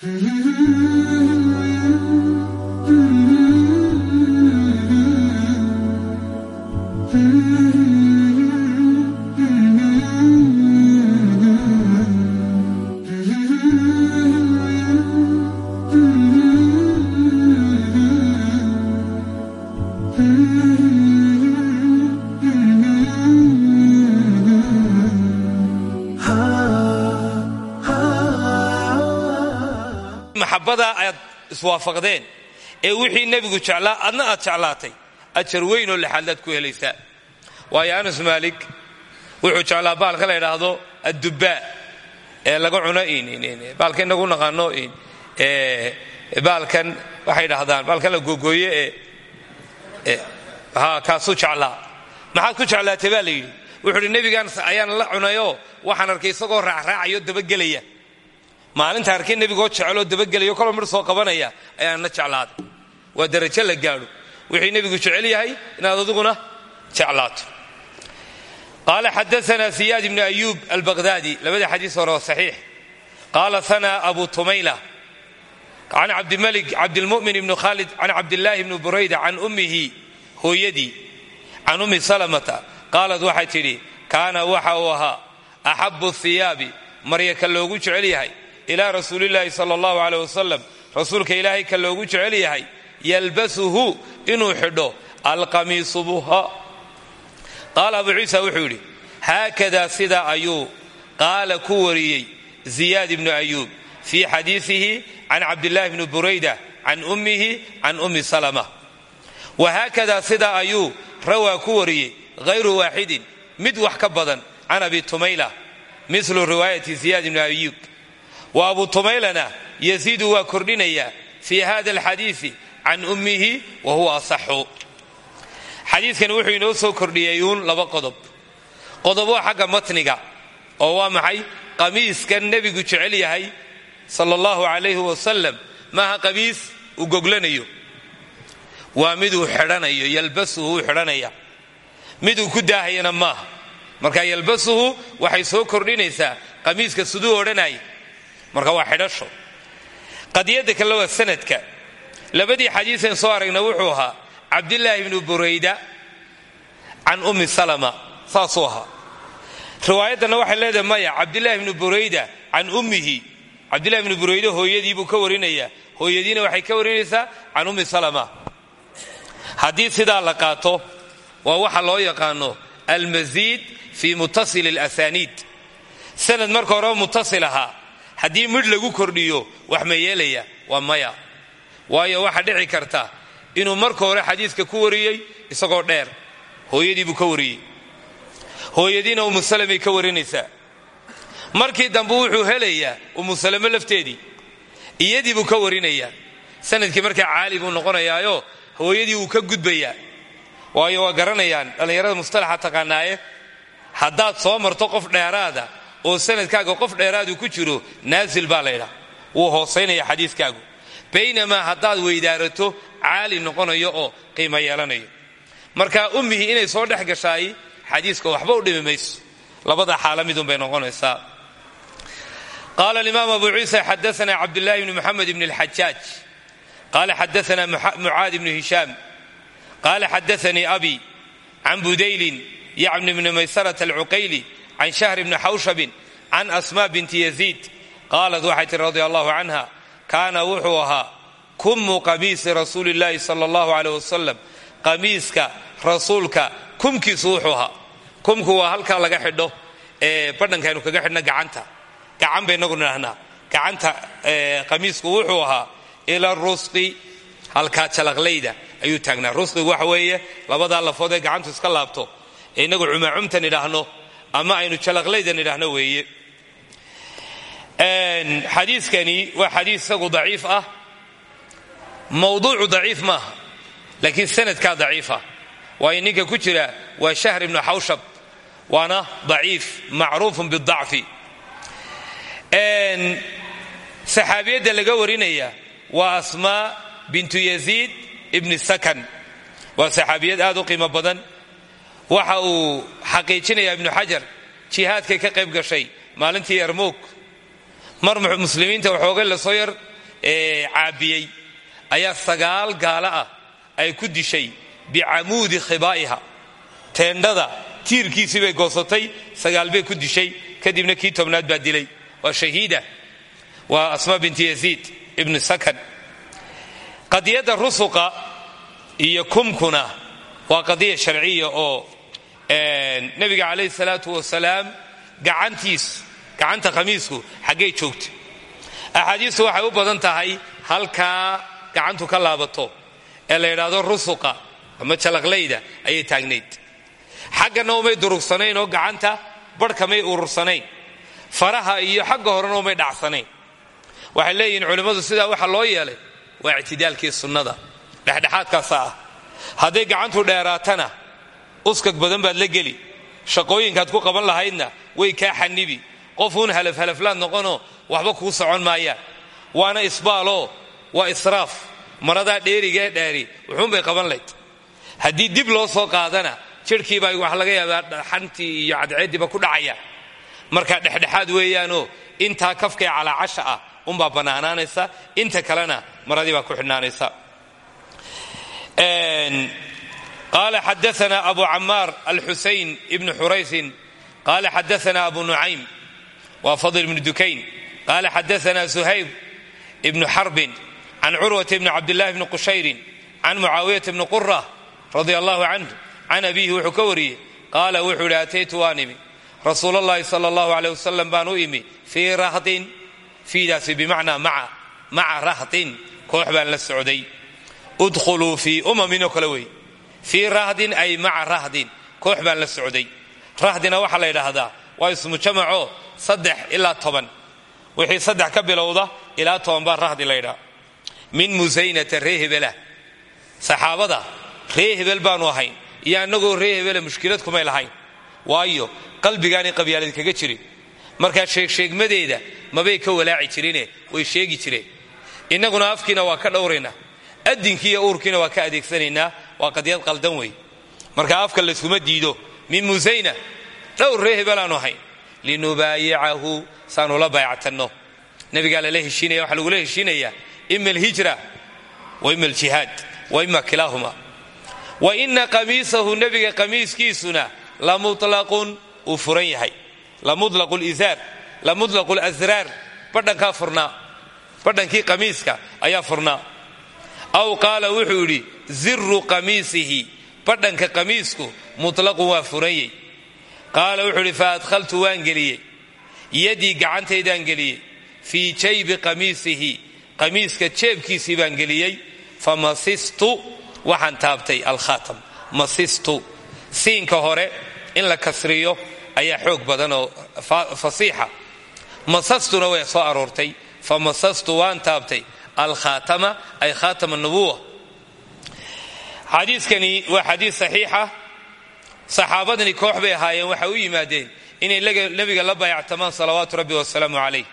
Mm-hmm. Maxabada aad iswaafaqdeen ee wixii nebigu jeclaa adna aad jeclaatay ajar weyn oo lexaadlaad ku helaysaa. Waayo anas maalik wuxuu jeclaa baalka la ydhaahdo addubbaa ee laga cuno baalka inagu naqaano baalkan waxay dhahdaan baalkan la googooye ee kaasuu jeclaa. Maxaad ku jeclaatay baa la wuxuu hi nebigan ayaan la cunayoo waxaan arkay isagoo raacraacayo dabagelaya maalinta arkay nebigoo jeceloo dabagelayo kolba midh soo qabanaya ayaanna jeclaaday waa darajo la gaadho. Wixii nebigu jecel yahay inaad adiguna jeclaato. Qaala xadaana siyaad ibnu ayuub albaqhdaadi labada xadiis hore oo saxiix. Qaala sana abu tumayla can cabdimalik cabdilmu'min ibnu khaalid can cabdillaahi ibni burayda can ummihi hooyadii can ummi salamata qaalad waxay tidhi kaana waxa uu ahaa axabu hiyaabi marya ka loogu jecel yahay ilaa rasuulillaahi sala allahu aleyh wasalam rasuulka ilaahay ka loogu jecel yahay yalbasuhu inuu xidho alqamiisu buha qaala abu ciisa wuxuu yidhi haakadaa sidaa ayuu qaala ku wariyey ziyaad ibnu ayuub fii xadiisihi can cabdillaahi bni burayda can ummihi can ummi salama. Wa haakadaa sidaa ayuu rawaa ku wariyey hayru waaxidin mid wax ka badan can abi tumayla milu riwaayati ziyaad ibni ayuub wa abu tumaylana yasiidu waa kordhinayaa fii hada alxadiisi can ummihi wa huwa asaxu. Xadiidkan wuxuu inoo soo kordhiyey uun laba qodob. Qodob waa xagga matniga oo waa maxay? Qamiiskan nebigu jecel yahay sala allahu calayhi wasalam maaha qamiis uu goglanayo. Waa miduu xidhanayo yalbasuhu uu xidhanaya. Miduu ku daahayana maaha. Marka yalbasuhu waxay soo kordhinaysaa qamiiska siduu odhanaya marka waa xidhasho. Qadiyadda kale waa sanadka. Labadii xadiiseen soo aragna wuxuu ahaa cabdillaahi ibnu burayda can ummi salama. Saasuu ahaa. Riwaayaddanna waxay leedahay maya cabdillaahi ibnu burayda can ummihi. Cabdillahi ibnu burayda hooyadii buu ka warinayaa hooyadiina waxay ka warinaysaa can ummi salama. Haddii sidaa la qaato waa waxa loo yaqaano almasiid fii mutasili alasaniid sanad marka horeba mutasil haddii midh lagu kordhiyo wax ma yeelaya waa maya. Waayo waxaa dhici karta inuu marka hore xadiiska ku wariyey isagoo dheer. Hooyadii buu ka wariyey. Hooyadiina umu salamay ka warinaysaa. Markii dambe wuxuu helayaa umu salamo lafteedii. Iyadii buu ka warinayaa. Sanadkii markaa caali buu noqonayaayo hooyadii wuu ka gudbayaa. Waayo waa garanayaan dhallinyarada mustalaxa taqaanaaye haddaad soo marto qof dheeraada oo sanadkaaga qof dheeraadu ku jiro naasil baa laydhaa wuu hoosaynaya xadiiskaagu. Baynamaa haddaad weydaarato caali noqonayo oo qiimo yeelanayo. Marka ummihii inay soo dhex gashaay xadiiska waxba u dhimi mayso. Labada xaala midunbay noqonaysaa. Qaala alimaam abu ciisa xadaana cabdillaahi bni moxamed bni alxajaaj qaala xadaana mucaad ibnu hishaam. Qaala xadaanii abi can budaylin yacni bni maysarata alcuqayli can shahr bni xawshabin can asma binti yaziid qaalat waxay tihi radi allahu canha kaana wuxuu ahaa kummu qamiisi rasuuli llaahi sala allahu aleyh wasalam qamiiska rasuulka kumkiisu wuxuu ahaa kumku waa halkaa laga xidho ee badhankaynu kaga xidhna gacanta gacan baynagu nidhahnaa gacanta qamiisku wuxuu ahaa ila rusqi halkaa jalaqlayda ayuu taagnaa rusqigu waxa weeye labadaa lafood ee gacantu iska laabto ee inagu cumaacumta nidhaahno ama aynu jalaqlayda nidhaahno weeye. Xadiiskani waa xadiis isagu daciif ah. Mawduucu daciif maaha laakiin sanadkaa daciifa waayo ninka ku jira waa shahr ibnu xawshab waana daciif macruufun bidacfi saxaabiyadda laga warinaya waa asmaa bintu yaziid ibni sakan. Waa saxaabiyad aad u qiimo badan waxa uu xaqiijinaya ibnu xajar jihaadkay ka qayb gashay maalintii yarmuug mar muslimiinta waxoogay la soo yar caabiyey. Ayaa sagaal gaalo ah ay ku dishay bicamuudi khibaa'iha. Teendhada tiirkiisii bay goosatay sagaal bay ku dishay. Kadibna kii tobnaad baa dilay. Waa shahiida. Waa asma binti yaziid ibnu sakan qadiyadda rusuqa iyo kumkuna waa qadiya sharciya oo nabiga calayhi salaatu wasalaam gacantiis gacanta khamiisku xaggay joogta axaadiistu waxay u badan tahay halkaa gacantu ka laabato ee la yidhaahdo rusuqa ama jalaqlayda ayay taagnayd. Xaggana umay durugsanayn oo gacanta barhkamay urursanayn faraha iyo xagga horena umay dhacsanayn. Waxay leeyihiin culimmadu sidaa waxa loo yeelay waa ictidaalkii sunnada dhexdhexaadkaasa ah. Hadday gacantu dheeraatana uskag badan baad la geli. Shaqooyinkaad ku qaban lahaydna way kaa xanibi qofuun halafhalaflaad noqonoo waxba kuu socon maayaan waana isbaaloo waa israaf. Maradaa dheerigee dheeri wuxuunbay qaban layd haddii dib loo soo qaadana jirhkiibaa wax laga yaabaa dhaxantii iyo cadceeddiiba ku dhacaya. Marka dhexdhexaad weeyaanoo intaa kafkee calaacasha ah unbaa bannaanaanaysa inta kalena maradii baa ku xidhnaanaysa qaala xadaana abu camaar alxusayn ibnu xuraysin qaala xadaana abu nucaym waa fadl ibnu dukayn qaala xadaana suhayb ibnu xarbin can curwata ibni cabdillahi bni qushayrin can mucaawiyata bni qura radia allahu canhu can abiihi wuxuu ka wariyey qaala wuxuu idhi ataytu waan imi rasuul allahi sal allahu aleyh wasalam baan u imi fii rahdin fiidaasi bimacnaa maca maca rahdin koox baan la socday udkhuluu fii umamin oo kale wey fii rahdin ay maca rahdin. Koox baan la socday. Rahdina waxaa la yidhaahdaa waa ismu jamacoo saddex ilaa toban. Wixii saddex ka bilowda ilaa toban baa rahdi la ydhaa min musaynata ree hebelah saxaabada ree hebel baanu ahayn. Iyo annagoo ree mushkilad kumay lahayn. Waayo qalbigaanay qabyaalad kaga jirin markaa sheegsheegmadeeda mabay ka walaaci jirine way sheegi jireen. Innaguna afkiina waa ka dhowraynaa addinkii iyo uurkiina waa ka adeegsanaynaa waa qadiyad qaldan wey marka afka layskuma diido min musayna dhowr ree hebelaanu ahayn linubaayicahu saanu la baayactanno. Nabigaa lala heshiinaya waxaa lagula heshiinayaa ima alhijra wa ima aljihaad wa ima kilaahuma. Wa ina qamiisahu nebiga qamiiskiisuna la mutlaqun uu furan yahay. La mutlaqu lizaar la mutlaqu lasraar badhankaa furnaa. Badhankii qamiiska ayaa furnaa aw qaala wuxuu yidhi ziru qamiisihi. Badhanka qamiisku mutlaqun waa furanyey qaala wuxuu idhi fa adkhaltu waan geliyey. Yadii gacantaydaan geliyey. Fii jaybi qamiisihi. Qamiiska jeebkiisii baan geliyey. Famasistu waxaan taabtay alkhaatam. Masistu. Siinka hore in la kasriyo ayaa xoog badan oo fasiixa. Masastuna way soo aroortay. Waan taabtay alkhaatama ay khaatama nubuwa xadiiskani waa xadiis saxiixa saxaabadani koox bay ahaayeen waxay u yimaadeen inay nebiga la baayactamaan salawaatu rabbi wasalaamu calayh.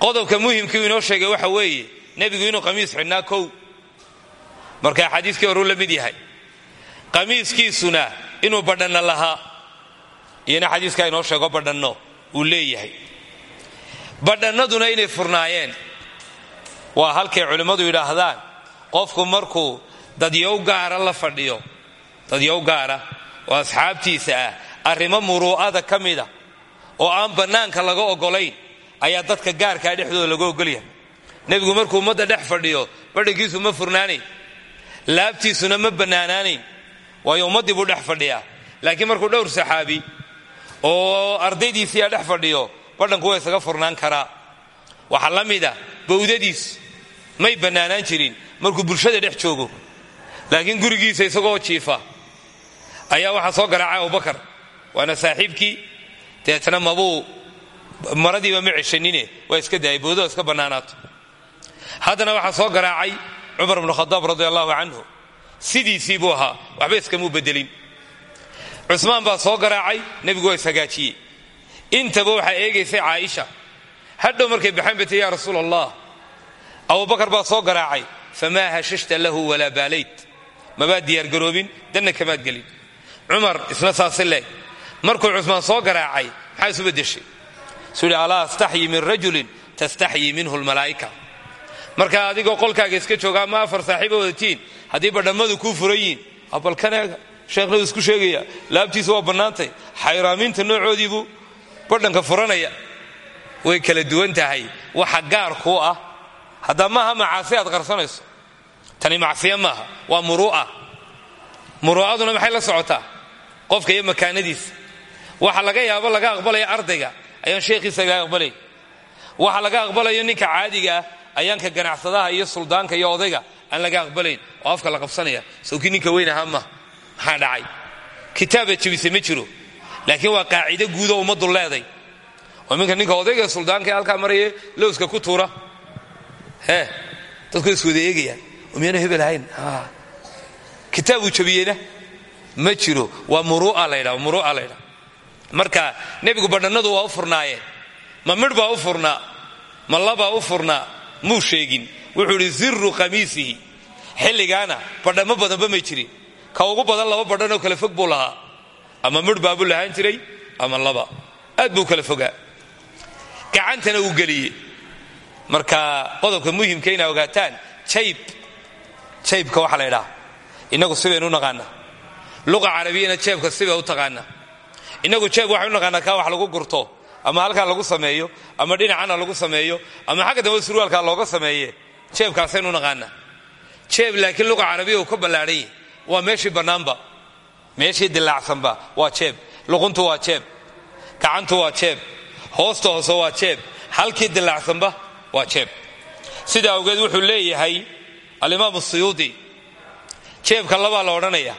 Qodobka muhimkii uu inoo sheegay waxa weeye nebigu inuu qamiis xidhnaa kow. Markaa xadiiskii horuu la mid yahay. Qamiiskiisuna inuu badhanno lahaa. Iyona xadiiskaa inoo sheego badhanno uu leeyahay. Badhannaduna inay furnaayeen waa halkay culimmadu yidhaahdaan qofku markuu dadyow gaara la fadhiyo dadyow gaara oo asxaabtiisa ah arrimo muruu'ada ka mida oo aan bannaanka laga oggolayn ayaa dadka gaarkaa dhexdooda laga ogolyahay nebigu markuu ummadda dhex fadhiyo badhankiisu ma furnaanayn laabtiisuna ma bannaanaanayn waayo ummaddii buu dhex fadhiyaa. Laakiin markuu dhowr saxaabi oo ardaydiisiiyaa dhex fadhiyo badhanku waa isaga furnaan karaa. Waxaa la mida bawdadiis may bannaanaan jirin. Markuu bulshada dhex joogo. Laakiin gurigiisa isagoo jiifa. Ayaa waxaa soo garaacay abubakar. Waana saaxiibkii. Deetna mabuu maradiiba ma ceshanine. Waa iska daayay iska bannaanaato haddana waxaa soo garaacay cumar bnu khadaab radi allahu canhu. Sidiisii buu ahaa. Waxba iskamuu bedelin. Cusmaan baa soo garaacay. Nebigu waa ishagaajiyey intaba waxaa eegaysay caaisha. Hadhow markay baxayn bay tii yaa rasuul allah abubakar baa soo garaacay. Famaa hashashta lahu walaa baalayt mabaad diyaargaroobin danna kamaad gelin. Cumar isna saasi markuu cusmaan soo garaacay maxaa isu beddeshay? Suu yidhi alaa min rajulin tastaxyi minhu lmalaa'ika marka adigoo qolkaaga iska jooga ama afar saaxiiba wadatiin haddii badhammadu kuu furan yihiin abalkaneega sheekhna isku sheegaya. Laabtiisa waa bannaantay. Xayraaminta noocoodiibuu badhanka furanaya. Way kala duwan tahay. Waxa gaar kuu ah haddaa maaha macaasi aad qarsanayso. Tani macsiya maaha. Waa muru'a muru'aduna maxay la socotaa? Qofka iyo makaanadiisa. Waxa laga yaabo laga aqbalaya ardayga ayaan sheekhiisa laga aqbalay. Waxa laga aqbalayo ninka caadiga ah ayaan ka ganacsadaha iyo suldaanka iyo odayga aan laga aqbalayn. Oo afka la qabsanaya. Sawkii ninka weyn ahaa ma maxaa dhacay? Kitaabaad jebise ma laakiin waa qaacido guudoo ummaddu leeday. Oo minka ninka odayga suldaanka ee halkaa maraya lowska ku tuura hee dadku iswada eegayaan oo miyaanu hebel ahayn? Kitaabuu jabiyeyna? Ma jiro. Waa murua laydha murua laydha marka nebigu badhannadu waa u furnaayeen. Ma midh baa u furnaa? Ma labaa u furnaa? Muu sheegin. Wuxuu idhi ziru qamiisihi xilligaana badhammo badanba may jirin. Ka ugu badan laba badhanoo kale fog buu lahaa. Ama midh baabuu lahaan jiray ama laba. Aad buu kala fogaa. Gacantana uu geliyey marka qodobka muhimka inaa ogaataan jayb jaybka waxaa la ydhaha innagu sibaynu u naqaanaa luqa carabiyana jeebka sibay u taqaanaa innagu jeeb waxaynu naqaanaa kaa wax lagu gurto ama halkaa lagu sameeyo ama dhinacana lagu sameeyo ama xagga dambe surwaalkaa looga sameeye jeebkaasaynu naqaanaa jeeb laakiin luqa carabiya uu ka ballaadhan waa meeshii bannaanba meeshii dilaacsanba waa jeeb luquntu waa jeeb gacantu waa jeeb hoosta hoose waa jeeb halkii dilaacsanba waa jeeb. Sida awgeed wuxuu leeyahay alimaamu siyuudi jeebka labaa la odhanaya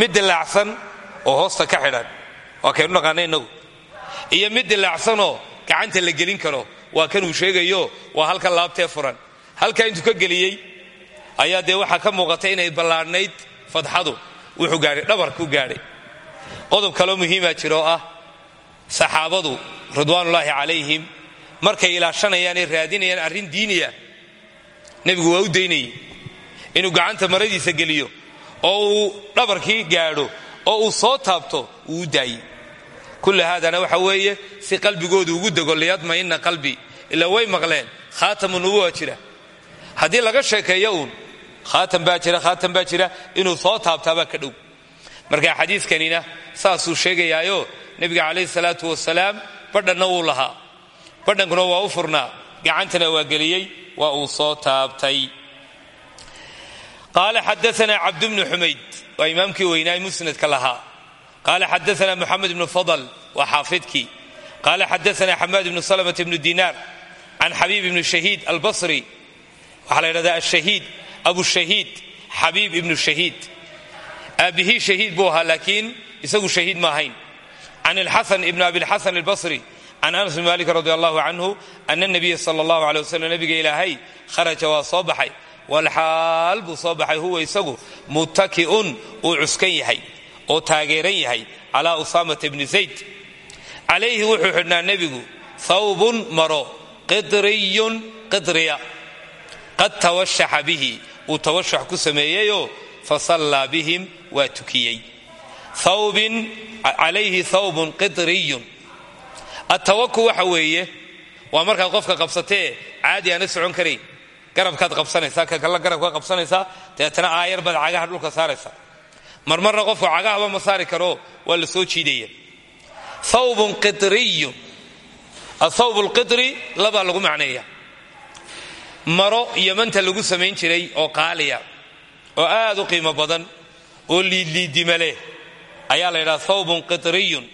mid dilaacsan oo hoosta ka xidhan. Waa kaynu naqaana innagu iyo mid dilaacsanoo gacanta la gelin karo. Waa kanuu sheegayo waa halka laabtee furan. Halkaa intuu ka geliyey ayaa dee waxaa ka muuqata inay ballaadhnayd fadxadu. Wuxuu gaadhay dhabarku gaadhay. Qodob kaloo muhiima jira oo ah saxaabadu ridwaanullaahi calayhim markay ilaashanayaanay raadinayaan arrin diiniya nebigu waa u daynayey inuu gacanta maradiisa geliyo oo uu dhabarkii gaadho oo uu soo taabto wuu u daayey haadana waxa weeye si qalbigoodu ugu dego liyadma'inna qalbi ilaa way maqleen. Khaatamu nubuwa jira. Haddii laga sheekeeyo uun khaatam baa jira khaatam baa jira inuu soo taabtaabaa ka dhow. Marka xadiiskanina saasuu sheegayaayo nebiga calayhi salaatu wasalaam badhanna wuu lahaa badhankuna waa u furnaa. Gacantana waa geliyey waa uu soo taabtay. Qaala xadaana cabd bnu xumayd waa imaamkii weynaa musnadka lahaa. Qaala xadaana moxamed bnu fadl waa xaafidkii. Qaala xadaana xamaad bnu salmata bnu dinaar can xabiib ibnu shahiid albasri. Waxaa la ydhahdaa ashahiid abushahiid xabiib ibnu shahiid. Aabbihii shahiid buu ahaa laakiin isagu shahiid ma ahayn. Can ilxasan ibn abilxasan albasri can anas bn malik radi allahu canhu ana nabiya sala allahu aley waslm nabiga ilaahay kharaja waa soo baxay walxaal buu soo baxay huwa isagu muttaki'un uu cuskan yahay oo taageeran yahay calaa usaamata bni zayd calayhi wuxuu xidhnaa nebigu thawbun maro qidriyun qidriya qad tawashaxa bihi uu tawashax ku sameeyeyoo fasallaa bihim waa tukiyey thawbin calayhi thawbun qidriyun attawaku waxa weeye waa markaad qofka qabsatee caadi aana socon karayn garabkaad qabsanaysaa ka kalla garabkaa qabsanaysaa dabeetana aayar baad cagaha dhulka saaraysaa. Marmarna qofku cagahaba ma saari karo waa la soo jiidaya. Thawbun qidriyun athawb lqidri labaa lagu macneeya maro yamanta lagu samayn jiray oo qaaliya oo aad u qiimo badan oo liidliidima leh ayaa la yidhaha thawbun qidriyun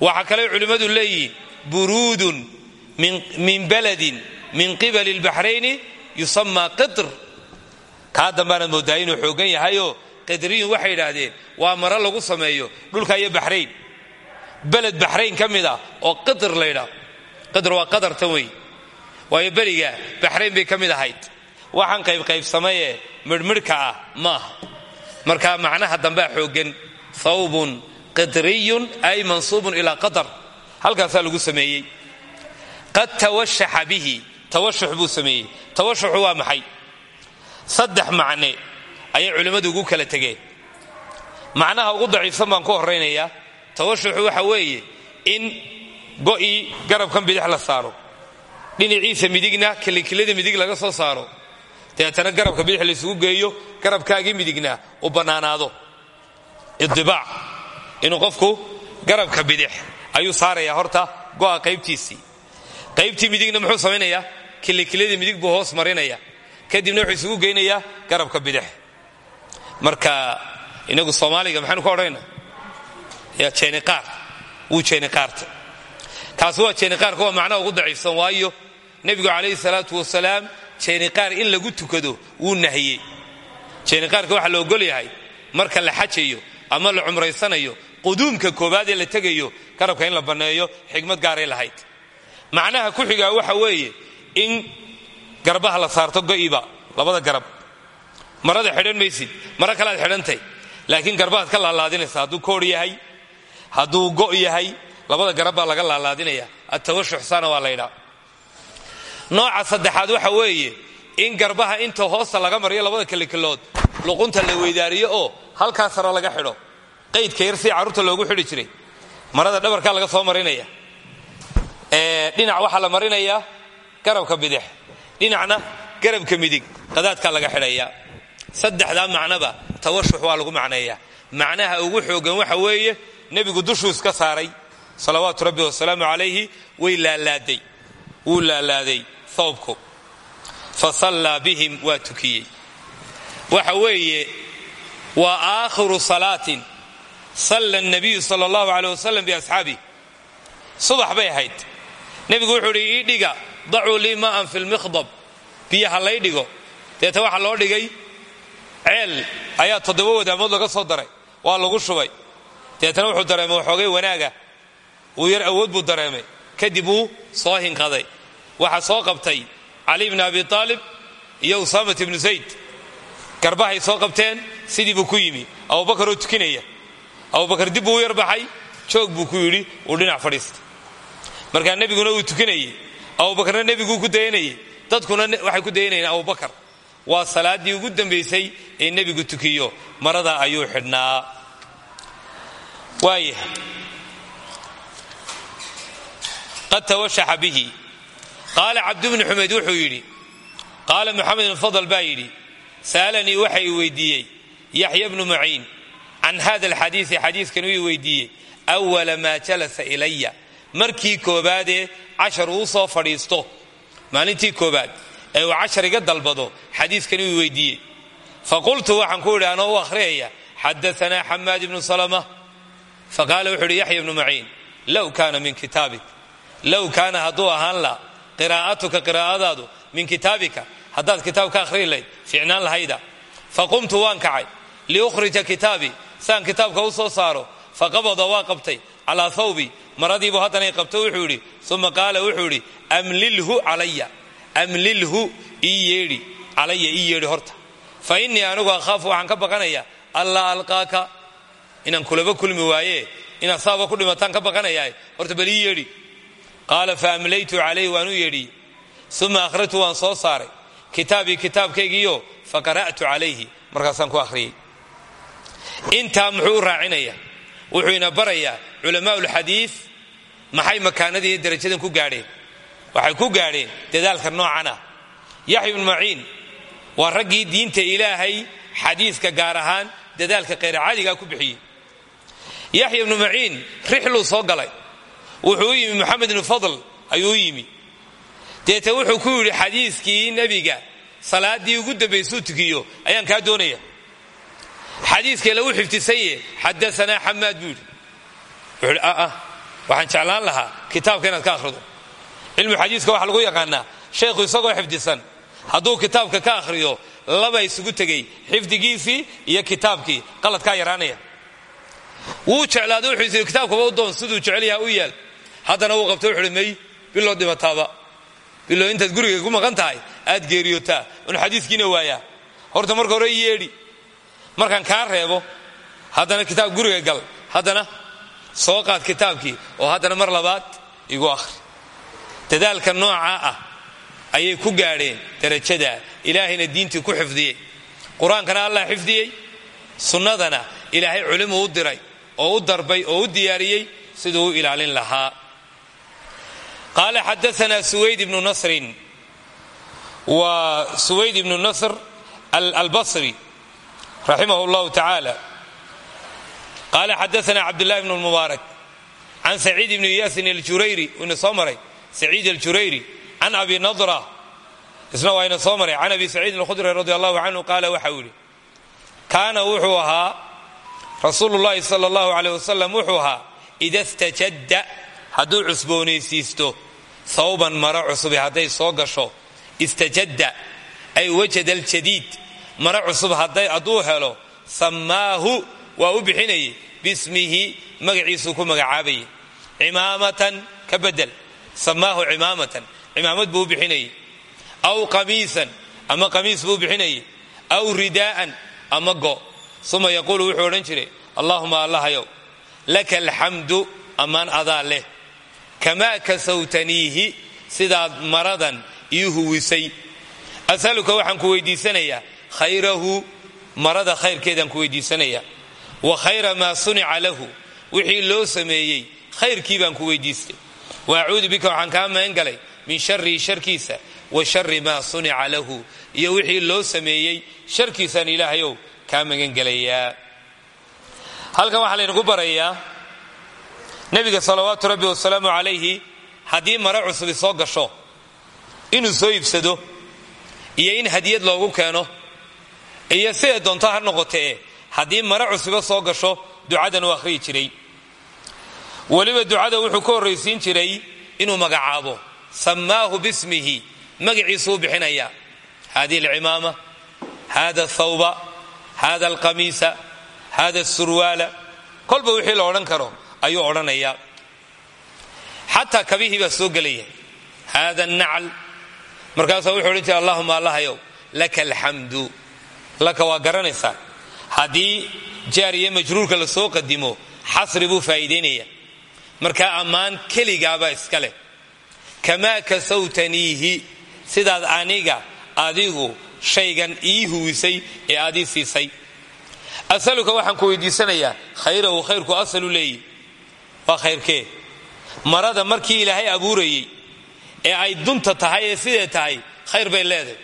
waxaa kale culimmadu leeyihiin buruudun min baladin min qibali lbaxrayni yusamaa qidr kaa dambaanaad moodaa inuu xoogan yahayoo qidriyun waxay yidhaahdeen waa maro lagu sameeyo dhulka iyo baxrayn beled baxrayn ka mid ah oo qidr la ydhaa qidr waa qadartan wey waayo beriga baxrayn bay ka mid ahayd. Waxaan qaybqaybsamayee midhmidhka ah maaha. Marka macnaha dambea xooggan thawbun qidriyun ay mansuubun ilaa qadar. Halkaasaa lagu sameeyey. Qad tawashaxa bihi. Tawashux buu sameeyey. Tawashuxu waa maxay? Saddex macne ayay culimmadu ugu kala tegeen. Macnaha ugu daciifsan baan ku horaynayaa tawashuxu waxa weeye in go'ii garabkan bidix la saaro. Dhinaciisa midigna kilinkilada midig laga soo saaro. Dabeetana garabka bidix laysugu geeyo garabkaagii midigna u bannaanaado. Idibaac inuu qofku garabka bidix ayuu saarayaa horta go'a qaybtiisii. Qaybtii midigna muxuu samaynayaa? Kilikiladii midig buu hoos marinaya kadibna wuxuu isugu geynayaa garabka bidix. Marka inagu soomaaliga maxaynu ka odhanayna yaa jeeniqaar wuu jeeniqaarta kaasi waa jeeniqaarka waa macnaha ugu daciifsan waayo. Nebigu calayhi salaatu wasalaam jeeniqaar in lagu tukado wuu nahiyey. Jeeniqaarka waxaa la ogol yahay marka la xajayo ama la cumraysanayo quduumka koowaad ee la tegayo garabka in la banneeyo xigmad gaaray lahayd. Macnaha ku xigaa waxa weeye in garbaha la saarto go'iba labada garab. Marada xidhan maysid mara kalead xidhantay laakiin garbahaad ka laalaadinaysa hadduu koor yahay hadduu go' yahay labada garab baa laga laalaadinaya. Atawashuxsana waa laydhaa nooca saddexaad waxa weeye in garbaha inta hoosta laga mariyo labada kalikilood luqunta la weydaariyo oo halkaa saro laga xidho. Qaydka yar si carruurta loogu xidhi jiray. Marada dhabarkaa laga soo marinaya. Dhinac waxaa la marinayaa garabka bidix. Dhinacna garabka midig. Qadaadkaa laga xidhaya. Saddexdaa macnoba tawashux waa lagu macneeyaa. Macnaha ugu xoogan waxa weeye nebigu dushuu iska saaray. Salawaatu rabbi wasalaamu calayhi way laalaaday. Wuu laalaaday thawbku. Fa sallaa bihim waa tukiyey. Waxa weeye waa aakhiru salaatin. Salla nabiyu sala allahu caleyh wasalam biasxaabih subax bay ahayd. Nebigu wuxuu idhi ii dhiga dacuu lii ma'an fi lmikhdab dhigo. Deeta waxaa loo dhigay ceel ayaa toddoba wadaamood laga soo daray. Waa lagu shubay. Deetana wuxuu dareemay waxoogay wanaaga. Wuu yar awood buu dareemay. Kadib wuu soo hinqaday. Soo qabtay cali bni abi aalib iyo usaamat ibnu zayd. Garbahay soo qabteen sidii buu ku yimi. Abubakar oo tukinaya. Abubakar dib buu u yarbaxay joog buu ku yidhi uu dhinac fadhiistay. Markaa nebiguna uu tukinayey abubakarna nebiguu ku dayanayey dadkuna waxay ku dayanayeen abubakar waa salaaddii ugu dambaysay ee nebigu tukiyo. Marada ayuu xidhnaa. Waaya qad tawashaxa bihi. Qaala cabdu bni xumayd wuxuu yidhi qaala moxamed bn fadl baa yidhi sa'alanii waxa ii weydiiyey yaxya bnu muciin can hada alxadiisi xadiiskan uu ii weydiiyey awala maa jalasa ilaya markii koobaadee cashar uu soo fadhiisto maalintii koobaad ee uu cashar iga dalbado xadiiskan uu weydiiyey. Faqultu waxaan ku idhi anoo u akhriyaya xadaanaa xamaad ibnu salama. Faqaala wuxuu idhi yaxya ibnu maciin low kaana min kitaabik. Low kaana hadduu ahaan la qiraa'atuka qiraa'adaadu min kitaabika haddaad liukhrija kitaabii saan kitaabka u soo saaro faqabada waa qabtay calaa thawbi maradiibuu haddanay qabto wuxuu yidhi uma qaala wuxuu yidhi amlilhu calaya amlilhu ii yeedhi calaya horta fa innii anigu akhaafu waxaan ka baqanayaa allaa alqaaka inaan kulaba kulmi waaye inaad saaba ku dhimataan ka baqanayaa horta bal ii yeedhi fa amlaytu calayhi waan u yeedhiyey uma akhrajtu waan soo saaray kitaabii fa qara'tu calayhi markaasaan ku akhriyey intaa muxuu raacinaya wuxuu ina barayaa culamaa ulxadiid maxay makaanadii iyo darajadan ku gaadheen? Waxay ku gaadheen dadaalka noocan ah yaxya ibnu maciin waa raggii diinta ilaahay xadiiska gaar ahaan dadaalka kheyracaadigaa ku bixiyey. Yaxya ibnu maciin rixluu soo galay. Wuxuu u yimi moxamed ibnu fadl ayuu u yimi. Deete wuxuu ku yidhi xadiiskii nebiga salaadii ugu dambaysuu tukiyo ayaan kaa doonaya xadiiskee lagu xifdisaye xadaanaa xamaad buu yidhi. Wuxuu yidhi aa waxaan jeclaan lahaa kitaabka inaad ka akhrido. Cilmu xadiiska waxaa lagu yaqaanaa sheekhu isagoo xifdisan hadduu kitaabka ka akhriyo laba isugu tegey xifdigiisii iyo kitaabkii qaladkaa yaraanaya. Wuu jeclaada wuxuu is kitaabkaba u doon siduu jecel yaha u yaal. Haddana wuu qabta wuxuuhi may biloo dhimataaba biloo intaad guriga ku maqan tahay aad geeriyootaa. Un xadiiskiina waayaa. Horta marka hore yeedhi markaan kaa reebo haddana kitaab guriga gal haddana soo qaad kitaabkii oo haddana mar labaad igu akhri. Dadaalka noocaa ah ayay ku gaadheen darajada ilaahayna diintii ku xifdiyey. Qur'aankana allah xifdiyey sunnadana ilaahay culimuu u diray oo u darbay oo u diyaariyey siduu u ilaalin lahaa. Qaala xadaana suwayd ibnu nasrin. Waa suwayd ibnu nasr albasri raximah llahu tacaala qaala xadaana cabdullahi bnu mubaarak can saciid ibni iyaasin aljurayri ina soo maray saciid aljurayri can abi nadra isna waa ina soo maray can abi saciidin alkhudri radi allahu canhu qaala waxa uu yidhi kaana wuxuu ahaa rasuulu llahi sala allahu aleyh wasalam wuxuu ahaa ida stajadda hadduu cusboonaysiisto thawban maro cusubi hadday soo gasho istajadda ay wajada aljadiid maro cusub hadduu helo sammaahu waa u bixinayay bismihi magaciisuu ku magacaabayay cimaamatan ka bedel. Sammaahu cimaamatan. Cimaamad buu u bixinayay aw qamiisan ama qamiis buu u bixinayay aw ridaa'an ama go. Uma yaquulu wuxuu odhan jiray allahuma allahayow laka alxamdu ammaan adaa leh. Kamaa kasawtaniihi sidaad maradan ii huwisay. Asaluka waxaan ku weydiisanayaa khayrahu marada khayrkeedaan ku weydiisanayaa wa khayra maa sunica lahu wixii loo sameeyey khayrkii baan ku weydiistay. Wa acuudu bika waxaan kaa magan galay min sharihi sharkiisa wa shari maa sunica lahu iyo wixii loo sameeyey sharkiisaan ilaahayow kaa magan gelayaa halkan waxaa laynagu barayaa nebiga salawaatu rabbi wasalaamu calayhi haddii maro cusubi soo gasho inuu soo iibsado iyo in hadiyad loogu keeno iyo siday doonto ha noqotee haddii maro cusubo soo gasho ducadan uu akhriyi jiray. Weliba ducada wuxuu ka horraysiin jiray inuu magacaabo sammaahu bismihi magaciisuu bixinaya. Hadihi alcimaama hada athawba hada alqamiisa hada asurwaala kolba wixii la odhan karo ayuu odhanayaa xataa kabihii baa soo gelaya. Hada anacl markaasaa wuxuu odhan jira allahuma allahayow laka alxamdu laka waa garanaysaa haddii jaar iyo majruurka la soo qadimo xasri buu faa'iidaynaya markaa ammaan keligaabaa iska leh. Kamaa kasawtaniihi sidaad aniga adigu shaygan ii huwisay ee aad ii siisay. Asaluka waxaan ku weydiisanayaa khayrahu khayrku asalu leeyi. Waa khayrkee? Marada markii ilaahay abuurayey ee ay dunta tahay ee sidee tahay khayr bay leedahay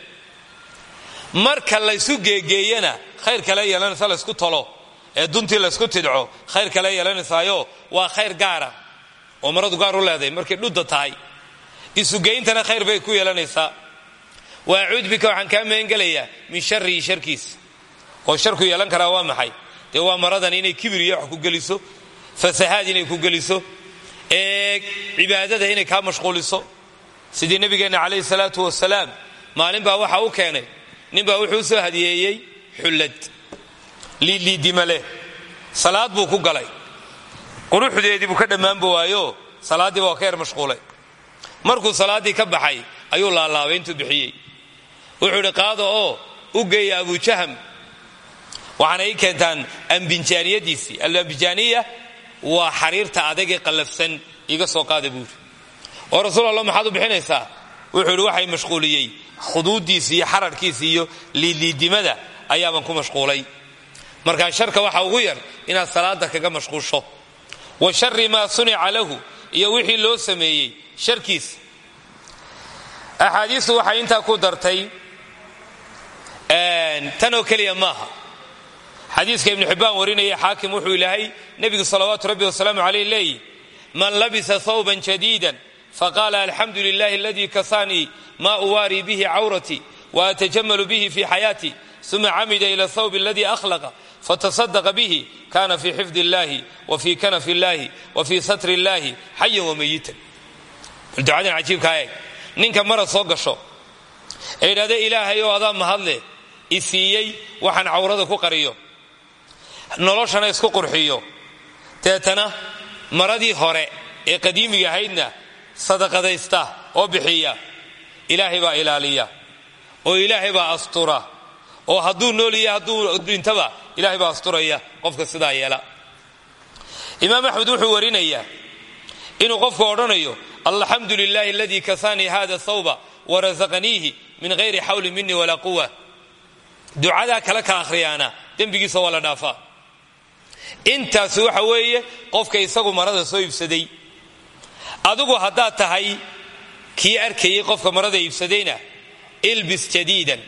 marka laysu geegeeyana khayr kale yeelanaysa laysku tolo ee duntii laysku tidco khayr kale yeelanaysaayo waa khayr gaara. Oo maradu gaar u leedahay markay dhudda tahay. Isugeyntana khayr bay ku yeelanaysaa. Wa acuud bika waxaan kaa meengelayaa min sharihi sharkiisa oo sharku yeelan karaa waa maxay? Dee waa maradan inay kibir iyo wax ku geliso? Fasahaad inay ku geliso? Ee cibaadada inay kaa mashquuliso? Sidii nabigeenna calayhi salaatu wasalaam maalin baa waxa u keenay ninbaa wuxuu u soo hadiyeeyey xullad. Liidliidima leh. Salaad buu ku galay. Quruxdeedii buu ka dhammaanba waayo salaaddiiba waa ka yar mashquulay. Markuu salaaddii ka baxay ayuu laalaabay intuu bixiyey. Wuxuu idhi qaado oo u geeya abujaham waxaana ii keentaan ambinjaaniyadiisii alambinjaaniya waa xariirta adagee qallafsan iga soo qaada buuri oo rasuul allah maxaad u bixinaysaa wuxuu idhi waxay mashquuliyey. Khuduuddiisi iyo xararhkiisi iyo liidliidimada ayaabaan ku mashquulay. Markaa sharka waxa ugu yar inaad salaada kaga mashquusho. Wa shari maa sunica lahu iyo wixii loo sameeyey sharkiisa axaadiistu waxay intaa ku dartay tanoo keliya maaha. Xadiiska ibnu xibbaan warinaya xaakim wuxuu ilaahay nebigu salawaatu rabbi wasalaamu caleyh leeyi man labisa thawban jadiidan faqaala alxamdu lilahi aladii kasaanii ma uwaari bihi cawratii waatajamalu bihi fi xayaati uma camida ila thawb aladii akhlaqa fatasadaqa bihi kana fi xifd illahi wa fi kanaf illahi wa fi satri illahi xayan wamayitan ducadan cajiibkaa eeg ninka marad soo gasho ee yidhahda ilaahay oo adaa mahadle i siiyey waxaan cawrada ku qariyo noloshana isku qurxiyo deetana maradii hore ee qadiimiga ahaydna sadaqadaysta oo bixiya. Ilaahay baa ilaaliya oo ilaahay baa astura. Oo hadduu nooliya hadduu dhintaba ilahay baa asturaya qofka sidaa yeela. Imaam axmed wuxuu warinayaa inuu qofku odhanayo alxamdu lilahi aladii kasaanii hada thawba warasaqaniihi min hayri xawli mini walaa quwa ducadaa kale ka akhriyaana dembigiisa waa la dhaafaa. Intaasi waxa weeye qofka isagu marada soo iibsaday adigu haddaad tahay kii arkayey qofka marada iibsadayna ilbis jadiidan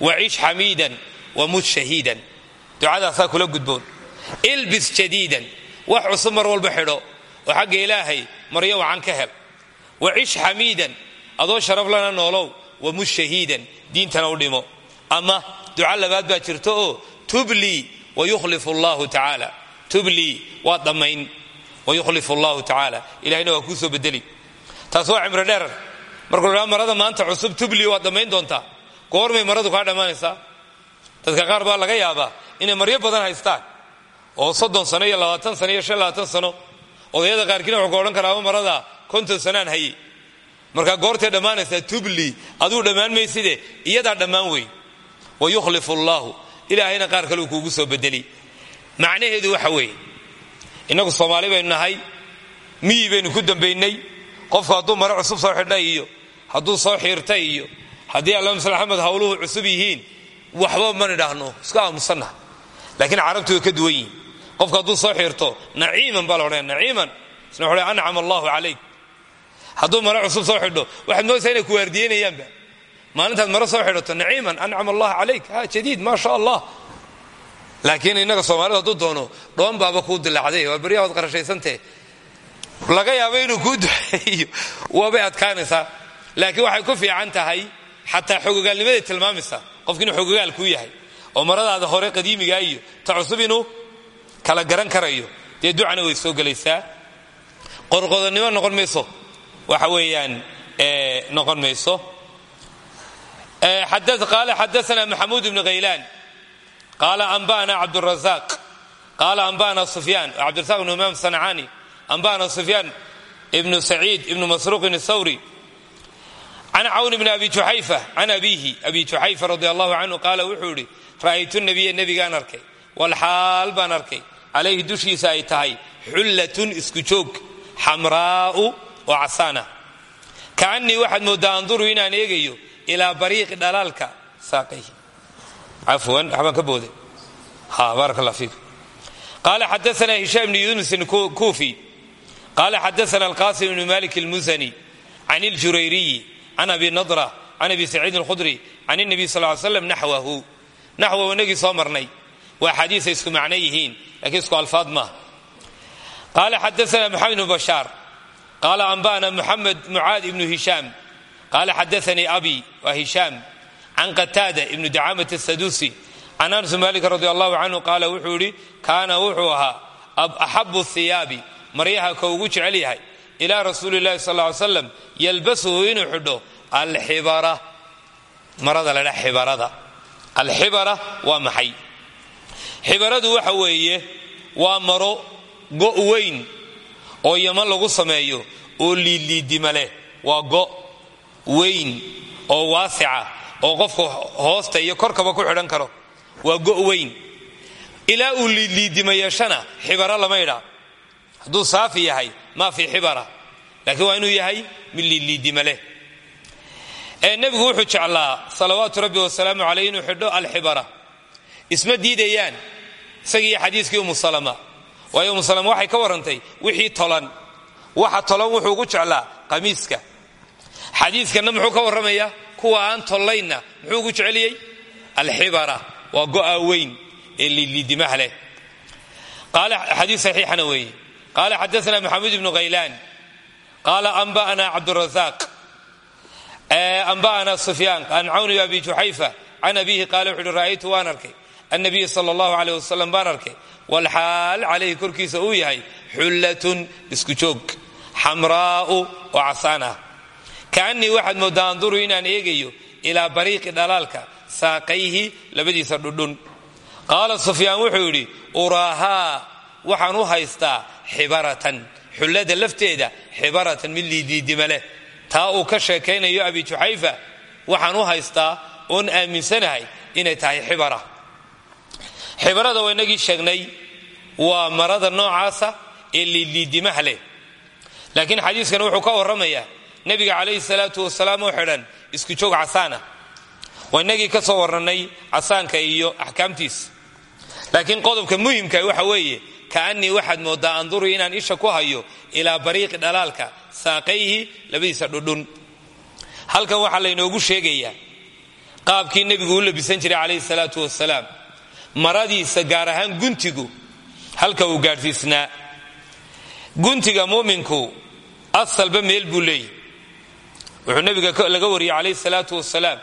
wacish xamiidan wamut shahiidan. Ducadaasaa kula gudboon. Ilbis jadiidan wax cusub mar walba xidho oo xagga ilaahay maryo wacan ka hel. Wacish xamiidan adoo sharaf lana noolow wamut shahiidan diintana u dhimo. Ama duca labaad baa jirta oo tublii wayukhlifu allahu tacaala. Tublii waa dhammayn wayukhlifu allahu tacaala ilahayna waa kuu soo bedeli. Taas waa cimro dheerar markuu dhaa marada maanta cusub tublii waad dhammayn doontaa goormay maradu kaa dhammaanaysaa. Dadka qaar baa laga yaabaa inay maryo badan haystaan. Oo soddon sano iyo labaatan sano iyo shan labaatan sano. Odayada qaarkiina wuxuu ka odhan karaaba marada konton sanaan hayey markaa goortay dhammaanaysaa tubli aduu dhammaan mayside iyadaa dhammaan wey wayukhlifu allaahu ilaahayna qaar kaleu kuugu soo bedeli. Macnaheedu innagu soomaali baynu nahay miyi baynu ku dambaynay? Qofku hadduu mare cusub soo xidhay iyo hadduu soo xiirtay iyo haddii allamasl axmed hawluhu cusub yihiin waxba ma nidhaahno isku aamusannaha laakiin carabtu way ka duwan yihiin qofku hadduu soo xiirto naciiman baa la naciiman. Isna wuxuu ancama allahu calayk. Hadduu mare cusub soo xidho waxaad moodaysaa inay ku waardiyeynayaanba maalintaad mare soo xidhato naciiman ancama allah calayk. Ha jadiid maa sha allah laakiin innaga soomaalida hadduu doono dhoon baaba kuu dilaacday waa baryaha waad qarashaysantee? Laga yaabo inuu kuu duxeeyo waabay adkaanaysaa. Laakiin waxay ku fiican tahay xataa xogogaalnimaday tilmaamaysaa. Qofki inuu xogogaal yahay oo maradaada hore qadiimigaa iyo ta kala garan karayo. Dee ducana way soo gelaysaa? Qorqodonnimo noqon mayso? Waxa weeyaan noqon mayso? Qaala xadaana maxamuud ibnu khaylaan qaala anba'ana cabdurazaq qaala anba'ana sufyaan cabdirazaq ibnu imaam sancaani anba'ana sufyaan ibnu saciid ibnu masruuqin thawri can cawn bni abi juxayfa can abiihi abi juxayfa radi allahu canhu qaala wuxuu idhi ra'aytu nabiya nebigaan arkay walxaal baan arkay calayhi dushiisa ay tahay xullatun isku joog xamraa'u oo casaana kaannii waxaad mooddaa anduru inaan eegayo ilaa bariiqi dhalaalka cafwan waxbaan ka booday baaraka allah fiikum qaala xadaana hishaam bni yunus kuufi qaala xadaana alqasim bni malik almusani can iljurayriyi can abi nadra can abi saciidin alkhudri can الnabiy sal ly slam naxwahu naxwahu inagii soo marnay waa xadiisay isku macno yihiin lakiin isku alfaad maaha qaala xadaana moxamed bnu bashaar qaala anba'ana muxamed mucaad ibnu hishaam qaala xadaanii abi waa hishaam can qataada ibnu dacaamata asadusi can anas malik radi allahu canhu qaala wuxuu yidhi kaana wuxuu ahaa axabu hiyaabi maryaha ka ugu jecel yahay ilaa rasuuli llahi sal ly slam yalbasuhu inuu xidho alxibara. Marada ladha xibarada. Alxibara waa maxay? Xibaradu waxa weeye waa maro go' weyn oo yaman lagu sameeyo oo liidliidima leh. Waa go' weyn oo waasica oo qofka hoosta iyo korkaba ku xidhan karo waa go' weyn. Ilaa uu liidliidima yeeshana xibara lama idhaa hadduu saafi yahay maa fi xibara? Laakiin waa inuu yahay mid liidliidima leh. Nebigu wuxuu jeclaa salawaatu rabbi wasalaamu caleyh inuu xidho alxibara. Isma diidayaan isagiiyo xadiiskii umu salama. Waayo umu salama waxay ka warrantay wixii tolan. Waxa tolan wuxuu ugu jeclaa qamiiska. Xadiiskanna muxuu ka warramayaa kuwa aan tollaynna muxuu ugu jeceliyey? Alxibara. Waa go'a weyn ee liidliidimaha leh. Xadiis saxiixana weeye. Qaala xadaana maxamuud ibnu khaylaan qaala anba'ana cabdurazaq anba'ana sufyaan. Can cawni abi juxayfa can abihi qaala wuxu ra'aytu waan arkay. Annabiya sala allahu aleyh wasalam baan arkay. Walxaal calayhi korkiisa uu yahay xullatun isku joog. Xamraa'u oo casaan kaannii waxaad mooddaa anduru inaan eegayo ilaa bariiqi dhalaalka saaqayhi labadiisa dhudhun. Qaala sufyaan wuxuu yidhi uraahaa waxaan u haystaa xibaratan xullada lafteeda xibaratan mid liidiidima leh. Taa uu ka sheekaynayo abi juxayfa waxaan u haystaa oon aaminsanahay inay tahay xibara. Xibarada waa inagii sheegnay waa marada noocaasa ee liidliidimaha leh. Laakiin xadiiskan wuxuu ka warramayaa nebiga calayhi salaatu wasalaam oo xidhan isku joog casaana waa inagii ka soo warranay casaanka iyo axkaamtiisa. Laakiin qodobka muhimka waxa weeye kaanii waxaad mooddaa anduru inaan isha ku hayo ilaa bariiqi dhalaalka saaqayhi labadiisa dhudhun. Halkan waxaa laynoogu sheegayaa qaabkii nebigu u labisan jiray calayhi salaatu wasalaam maradiisa gaar ahaan guntigu halka uu gaadhsiisnaa. Guntiga muminku asalba meel buu leeyahy wuxuu nebiga laga wariyey calayhi salaatu wasalaam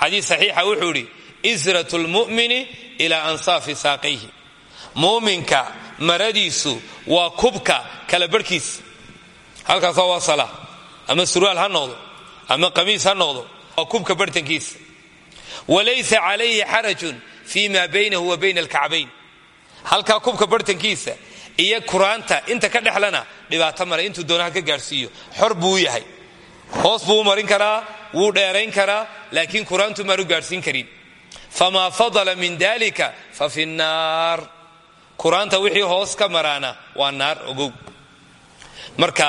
xadiis saxiixa wuxuu idhi israt lmu'mini ilaa ansaafi saaqayhi. Muuminka maradiisu waa kubka kala barhkiisa halkaasoo waa sala ama surwaal ha noqdo ama qamiis ha noqdo waa kubka barhtankiisa walaysa calayhi xarajun fii ma baynahu wa bayna alkacbayn. Halkaa kubka barhtankiisa iyo kuraanta inta ka dhexlana dhibaato male intuu doonaha ka gaadhsiiyo xor buu yahay hoos buu u marin karaa wuu dheerayn karaa laakiin kuraantu maan u gaadhsiin karin. Famaa fadala min dalika fa fi nnaar kuraanta wixii hoos ka maraana waa naar ogow. Marka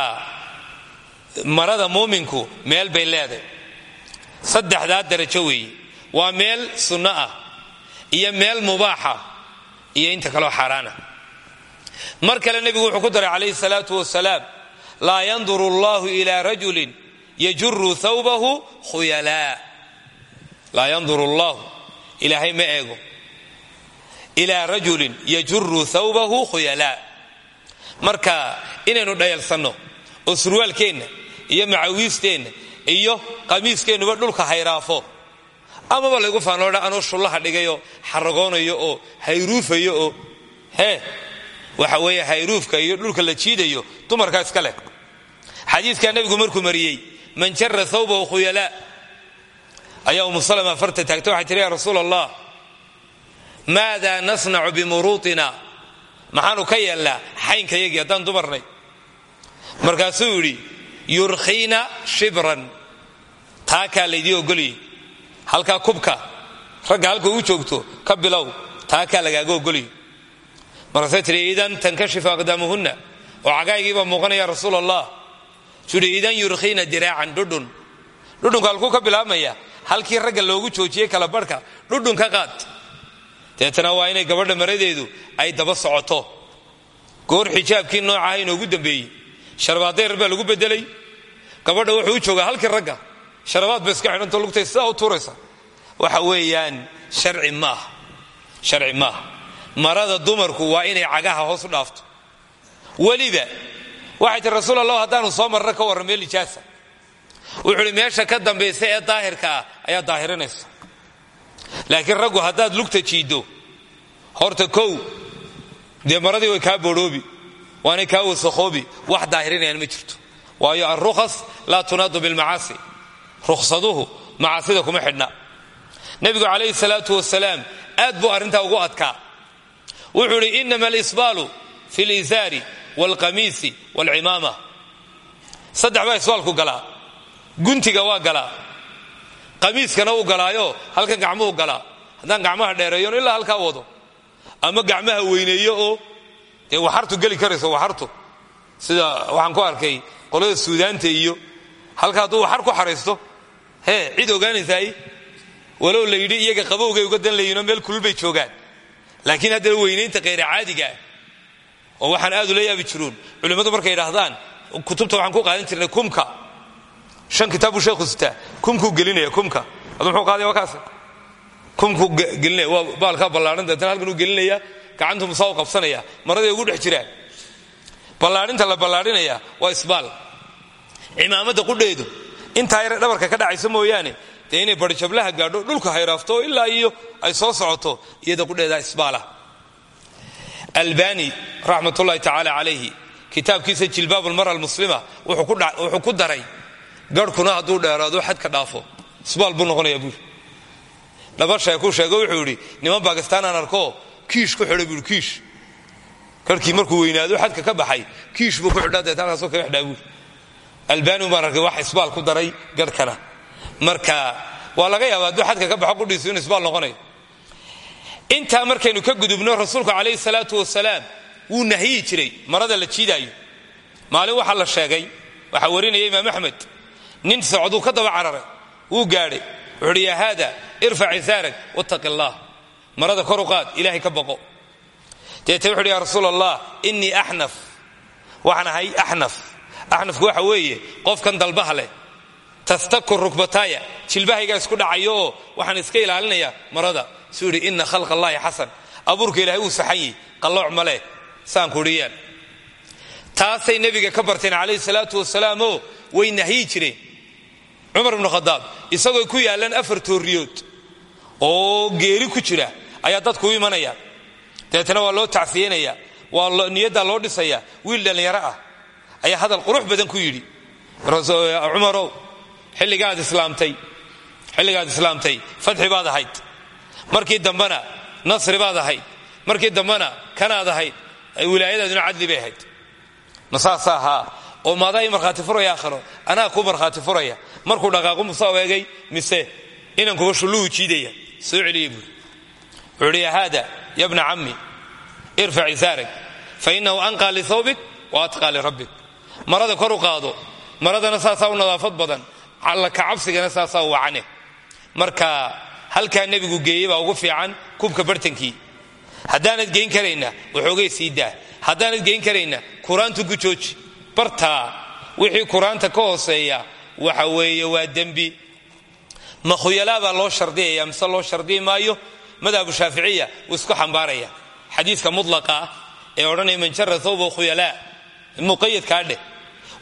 marada muuminku meel bay leedahay. Saddexdaa darajo weeye waa meel sunno ah iyo meel mubaaxa iyo inta kaleo xaaraana. Mar kale nebigu wuxuu ku daray calayhi salaatu wasalaam laa yanduru allahu ila rajulin yajuru thawbahu khuyalaa laa yanduru allahu. Ilaahay ma eego ilaa rajulin yajuru thawbahu khuyalaa marka inaynu dhayalsanno oo iyo macawiisteenna iyo qamiiskeennuba dhulka hayraafo. Amaba laygu faanoodha anoo shullaha dhigayo xaragoonayo oo hayruufayo oo hee waxa weeye hayruufka iyo dhulka la jiidayo dumarkaa iska leh. Xadiidkaa nebigu markuu mariyey man jara thawbahu khuyalaa ayaa umu salama farta taagta waxay tihi ya rasuul allah maada nasnacu bimuruutina maxaanu ka yeelnaa xaynkayagii haddaan dumarnay markaasuu yidhi yurkhiina shibran taakaa laydii ogolyay halkaa kubka ragga halka u joogto ka bilow taakaa lagaaga ogolyay markaasay tihi idan tankashifu cagaagiibaa muuqanaya rasuul allah sui idan yurkhiina diraacan dhudhun dhudhunka halkuu ka bilaabmaya halkii ragga loogu joojiyey kala barhka dhudhun ka qaad. Deetana waa inay gabadha maradeedu ay daba socoto. Goor xijaabkii noocaha inoogu dambeeyey. Sharbaadayr baa lagu bedelay gabadha wuxuu u joogaa halkii ragga. Sharabaad ba iska xidhanto lugtay sidaa u tuuraysa. Waxa weeyaan sharci maaha sharci maaha marada dumarku waa inay cagaha hoos u dhaafto. Weliba waxay tii rasuul allah haddaanu soo marna ka warran meel wuxuu uhi meesha ka dambaysa ee daahirka ah ayaa daahirinaysa. Laakiin raggu haddaad lugta jiiddo horta kow dee maradii way kaa boodhoobi waanay kaa wasakoobi wax daahirinayaan ma jirto. Waayo alrukhas laa tunaadu bilmacaasi rukhsaduhu macaasida kuma xidhna. Nebigu calayhi salaatu wasalaam aad buu arrintaa ugu adkaa. Wuxuu idhi inama alisbaalu fi lisaari waalqamiisi waalcimaama saddex baa isbaalku galaa guntiga waa galaa qamiiskana uu galaayo halkan gacmuhu galaa haddaan gacmaha dheereeyon ilaa halkaa wado ama gacmaha weyneeyo oo dee waxartu geli karayso waxartu sida waxaan ku arkay qolada suudaanta iyo halka hadduu waxar ku xaraysto hee cid ogaanaysaay walow la yidhi iyaga qabowgay uga dan layihinoo meel kulul bay joogaan laakiin haddana weynaynta kheyra caadiga ah oo waxaan aad ula yaabi jiruun. Culimmadu markay idhaahdaan kutubta waxaan ku qaadan jirnay kumka. Shan kitaab buu sheekhu sitaa kumkuu gelinaya kumka. Adu muxuu qaadaya waa kaas gelinaya. Waa baalkaa ballaaran deetana halkan uu gelinaya gacantu musaa qabsanaya. Maraday ugu dhex jiraan. Ballaadhinta la ballaadhinaya waa isbaal. Cimaamada qudheedu intaa yare dhabarka ka dhacaysa mooyaane dee inay barjablaha gaadho dhulka hayraafto ilaa iyo ay soo socoto iyada qudheeda isbaala albani raxmatullahi tacaala calayhi kitaabkiisa jilbaab almara almuslima wuxuu ku daray garhkuna hadduu dheeraado xadka dhaafo. Isbaal buu noqonaya buuri dhaba sheekuu sheego wuxuu yidhi niman bakistaan aan arko kiish ku xidhay buuri kiish. Garhkii markuu weynaado xadka ka baxay kiish buu ku xidhaa deet halkaasoo kaga xidhaa buuri albani baan arkay wax isbaal ku daray garhkana marka waa laga yaaba hadduu xadka ka baxo qudhiisu inu isbaal intaa markaynu ka gudubno rasuulku calayhi salaatu wasalaam wuu nahyi jiray. Marada la jiidaayo. Maalin waxaa la sheegay waxaa warinaya imaam axmed nin socduu ka daba cararay wuu gaadhay. Wuxu uhi yaa haada irfac isaarak marada kor u qaad ilaahay ka baqo. Deete wuxu uhi ya rasuul allah innii axnaf. Waxaan ahay axnaf. Waxa weeye qofkan dalbaha leh tastaku rukbataya jilbahaygaa isku dhacayo oo waxaan iska ilaalinayaa marada suu yidhi ina khalq allaahi xasan. Abuurka ilahay wuu saxan yihi qallooc maleh saan kuhiyaan taasay nebiga ka barteen calayhi salaatu wasalaam oo way nahyi jireen. Cumar ibnu isagoo ku yaalaan afar tooriyood oo geeri ku jira ayaa dadku imanaya. Dabeetana waa loo tacsiyanaya waa niyaddaa loo dhisaya wiil dhallinyaro ah ayaa hadal qurux badan ku yidhi. Cumarow xilligaad islaamtay fadxi baad ahayd markii dambena nasri baad ahayd. Markii dambena kanaad ahayd. Wilaayadaaduna cadli bay ahayd. Ma saasa ahaa oo maadaa i markhaati furaya aakhiro anaa ku markhaati furaya. Markuu dhaqaaqu musa eegay mise inan kuba shulluhu jiidaya? Soo celiya buuri wuxuu uhi ya haada fa innahu anqaa lihawbik wa atqaa lirabbik. Marada kor u qaado maradana saasaa u nadaafad badan alla kacabsigana saasaa u wacane. Marka halkaa nebigu geeyey baa ugu fiican kubka bartankii. Haddaanad geyn karayna waxoogay sii daa. Haddaanad geyn karayna kuraantu ku jooji. Bartaa wixii kuraanta ka hooseeya waxa weeye waa dembi. Ma khuyalaa baa loo shardiyaya mise loo shardiyi maayo? Madhabu shaaficiya wuu isku xambaaraya. Xadiiska mulaqa ah ee odhanaya man jara thawba khuyalaa. Muqayadkaa dheh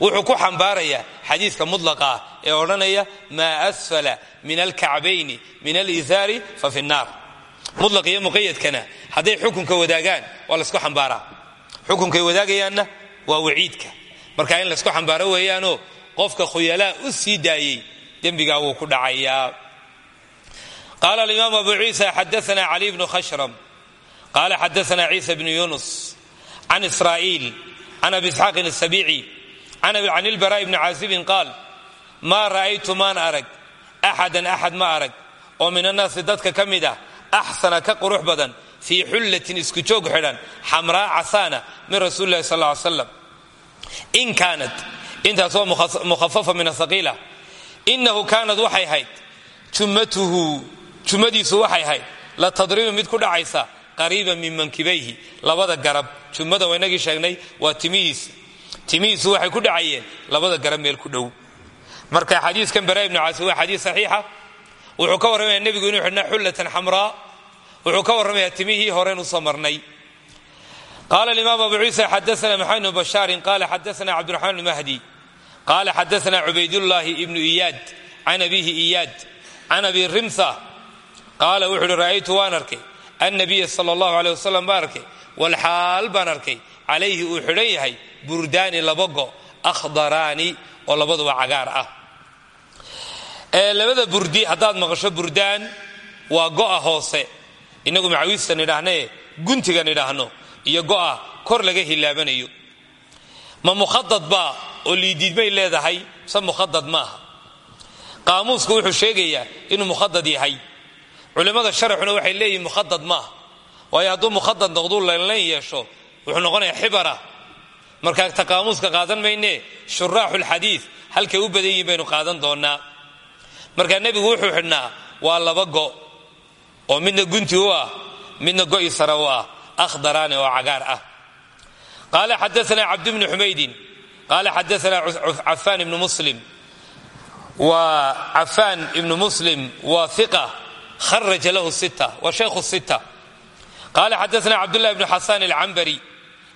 wuxuu ku xambaarayaa xadiiska mulaqa ee odhanaya maa asfala min alkacbayni min alisaari fa fi nnaar mulaq iyo muqayadkana hadday xukunka wadaagaan waa laysku xambaaraa. Xukunkay wadaagayaanna waa waciidka. Marka in laysku xambaaro weeyaanoo qofka khuyalaa u sii daayey dembigaa wuu ku dhacayaa. Qaala alimaam abu ciisa xadaana cali bnu khashram. Qaala xadaana ciisa bnu yunus. Can israa'iil can abi isxaaqin asabiici can ilbaraa'i bni caasibin qaal maa ra'aytu maan arag axadan axad ma arag oo min annaasi dadka ka mid ah axsana ka qurux badan fii xullatin isku joog xidhan xamraa casaana min rasuuli lahi sal ly slam in kaanat intaas waa mukhafafa min asaqiila inahu kaanad waxay ahayd jummatuhu jummadiisu waxay ahayd la tadribu mid ku dhacaysa qariiban min mankibayhi labada garab waa timihiisa timihiisu waxay ku dhacayeen. Labada garab meel ku dhow. Marka xadiiskan bara ibnu caasi waa xadiis saxiixa. Wuxuu ka warramaya nebigu inuu xidhnaa xullatan xamraa. Wuxuu ka warramayaa timihii horeen u soo marnay. Qaala alimaam abu ciisa xadaana maxamed bnu bashaarin qaala xadaana cabdiraxmaan bnu mahdi. Qaala xadaana cubaydullaahi ibnu iyaad can abiihi iyaad can abi rimsa. Qaala wuxu uhi ra'aytu waan arkay. Annabiya sala allahu aleyh wasalam baan calayhi uu xidhan yahay burdaani laba go akhdaraani oo labaduba cagaar ah. Labada burdi haddaad maqasho burdaan waa go'a hoose. Inagu macawiistan idhaahnee guntigan idhaahno iyo go'a kor laga hilaabanayo. Ma mukhadad baa oo liidiidmay leedahay mise mukhadad maaha qaamuusku wuxuu sheegayaa inuu mukhadad yahay. Culimmada sharaxuna waxay leeyihiin mukhadad maaha waayo hadduu mukhadad noqduu laynlayn yeesho wuxuu noqonayaa xibara. Markaa ta qaamuuska qaadan maynee shuraaxulxadiid halkay u badan yihiin baynu qaadan doonnaa. Markaa nebigu wuxuu xidhnaa waa laba go oo midna gunti u ah midna go'i sare u ah akhdaraane oo cagaar ah. Qaala xadaana cabd bni xumaydin qaala xadaana cafaan ibnu muslim. Waa cafaan ibnu muslim waa iqa kharaja lahu sita waa shaykhu sita qaala xadaana cabdullahi bnu xasaan alcambari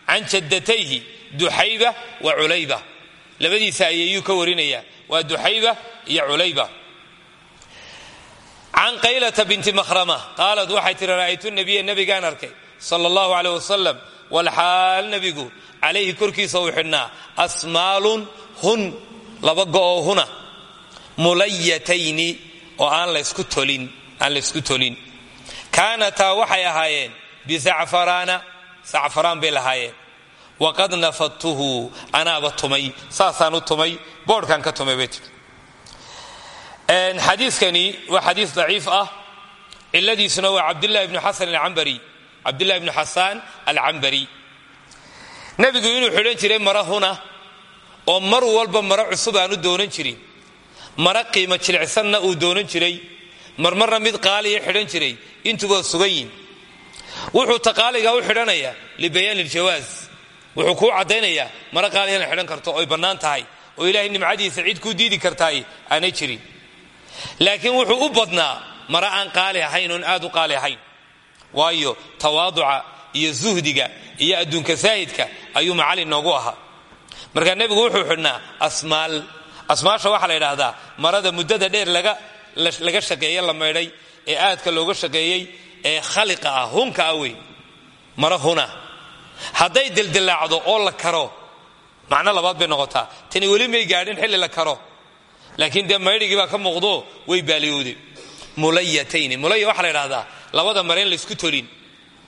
can jaddatayhi duxayba wa culayba labadiisa ayayuu ka warinaya waa duxayba iyo culayba can qaylata binti mahrama qaalad waxay tihi ra'aytu nabiya nabigaan arkay sala allahu caleyh wasalam walxaal nabigu calayhi korkiisa uu xidhnaa asmaalun hun laba go'oo huna mulayatayni oo aan laysku sacfaraan bay lahaayeen. Waqad nafadtuhu anaaba tumay saasaan u tumay boodhkaan ka tumay bay tii waa xadiis daciif ah. Ciladiisuna waa cabdulahi bnu xasan alcambari cabdullahi bnu xasaan alcambari nebigu inuu xidhan jiray mara huna oo mar walba maro cusub aanu doonan jirin. Mara qiimo jilicsanna uu doonan jiray. Marmarna mid qaaliya xidhan jiray intuba sugan yihiin wuxuu taqaaliga u xidhanayaa libayaan iljawaas wuxuu kuu caddaynayaa mara qaaliga inay xidhan karto oy bannaan tahay oo ilaahay nimcadiisa cid kuu diidi kartaay aanay jirin. Laakiin wuxuu u badnaa mara aan qaali ahayn oon aad u qaali ahayn. Waayo tawaaduca iyo zuhdiga iyo adduunka saahidka ayuu macallin noogu ahaa. Markaa nebigu wuxuu xidhnaa asmaal. Asmaasha waxaa la yidhaahdaa marada muddada dheer laga shaqeeye la maydhay ee aadka looga shaqeeyey ee khaliqa ah hunka ah wey mara dildilaacdo oo la karo macno labaad bay noqotaa. Tani weli may gaadhin xilli la karo. Laakiin dee maydhigii ka muuqdo way baaliyowde mulayatayni. Mulaya waxaa la ydhahdaa labada mare in laysku tolin.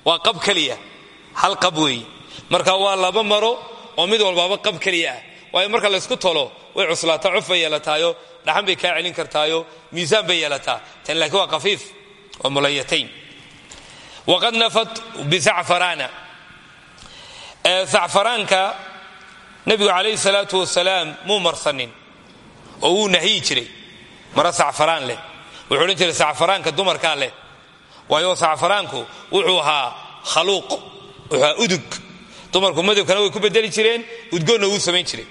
Waa qab keliya. Hal qab weeye marka waa laba maro oo mid walbaaba qab keliya ah. Waayo marka laysku tolo way cuslaataa cuf bay yeelataayo dhaxan bay kaa celin kartaayo miisaan bay yeelataa. Tan laakiin waa kafiif waa mulayatayn waqad nafat bisacfaraana sacfaraanka nebigu calayhi salaatu wasalaam muu marsanin oo wuu nahyi jiray mara sacfaraan leh wuxuu odhan jiray sacfaraanka dumarkaa leh waayo sacfaraanku wuxuu ahaa khaluuq wuxuu ahaa udug dumarku madabkana way ku bedeli jireen udgoonna wuu samayn jiray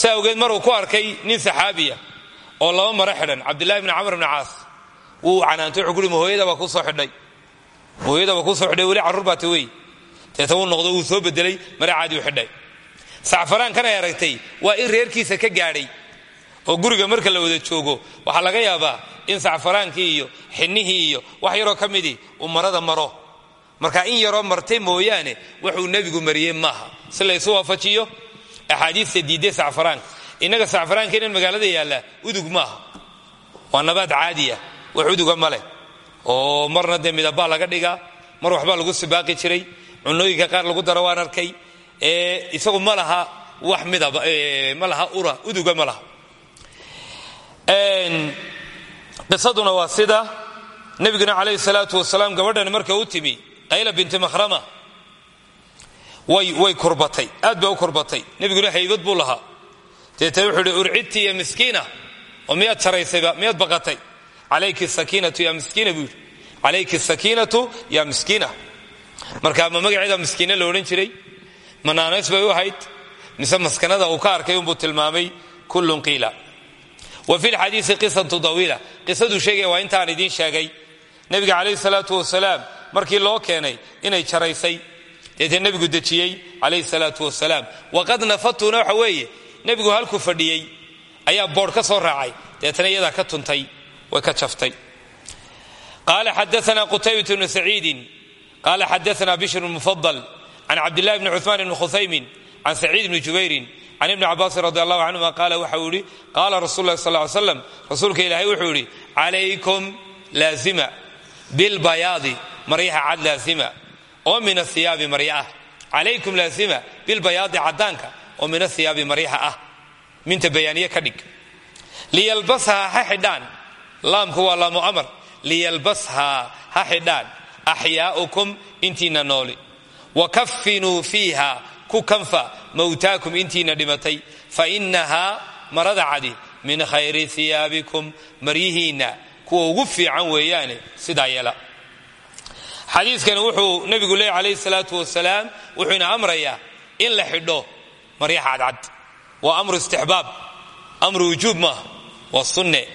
saa awgeed maruu ku arkay nin saxaabiya oo laba maro xidhan cabdillahi bni camr bni caas wuu canaantay wuxuu baa kuu soo mahooyada baa kuu soo xidhay weli carruur baata wey deeta wuu noqdo wuu soo bedelay mare caadi u xidhay. Sacfaraankan ay aragtay waa in reerkiisa ka gaadhay. Oo guriga marka la wada joogo waxaa laga yaabaa in sacfaraankii iyo xinnihii iyo wax yaroo ka midii uu marada maro. Marka in yaroo martay mooyaane wuxuu nebigu mariyey maaha. Si laysu waafajiyo axaadiista diidday sacfaraanka innaga sacfaraankeenan magaalada yaallaa udug maaha. Waa nabaad caadiya wax uduga ma leh oo marna dee midabaa laga dhigaa. Mar waxbaa lagu sibaaqi jiray. Cunooyinka qaar lagu daro waan arkay. Isagu ma laha wax midaba ma laha ura uduga ma laha. Qisaduna waa sida nabiguna calayhi salaatu wasalaam gabadhani marka u timi qayla binti makhrama way kurbatay. Aad bay u kurbatay. Nebiguna haybad buu lahaa. Deetana wuxuu ya miskiina? Oo miyaad jaraysayba miyaad baqatay calayki sakiinatu ya miskiina buu yidhi. Calayki sakiinatu ya miskiina marka ma magaceeda miskiina la jiray ma bay u ahayd. Mise maskanada uu ka arkay unbuu tilmaamay kullun qiila. Wa fi lxadiisi qisatu dawiila. Qisaduu sheegaya waa intaan idiin sheegay. Nebiga calayhi salaatu wasalaam markii loo keenay inay jaraysay deetee nebigu dejiyey calayhi salaatu wasalaam waqad nafatuna waxa weeye nebigu halkuu ayaa boodh ka soo raacay deetana iyadaa ka tuntay way ka jaftay qaala xadaana qutaybat bnu saciidin qaala xadaana bishr mufadal can cabdillahi bni cuثmaan bni khusaymin can saciid bni jubayrin can ibni cabaasin radi allahu canhuma qaala waxa uu yihi qaala rasul lah sal slam rasuulka ilaahay wuxuu yidhi calaykum laazima bilbayaadi maryaha cad laazima oo min athiyaabi marya ah. Calaykum laazima bilbayaadi caddaanka oo min athiyaabi maryaha ah. Minta bayaaniye ka dhig. Liyalbashaa ha xidhaan laamku waa laamu amar liyalbashaa ha xidhaan axyaa'ukum intiina nooli. Wakafinuu fiiha ku kanfa mowtaakum intiina dhimatay. Fa innahaa marada cadi min khayri hiyaabikum maryihiinna kuwa ugu fiican weeyaane sidaa yeela. Xadiiskani wuxuu nebigu leey calayhi salaatu wasalaam wuxuu ina amrayaa in la xidho maryaha cadcad. Waa amru istixbaab amru wujuub maaha waa sunne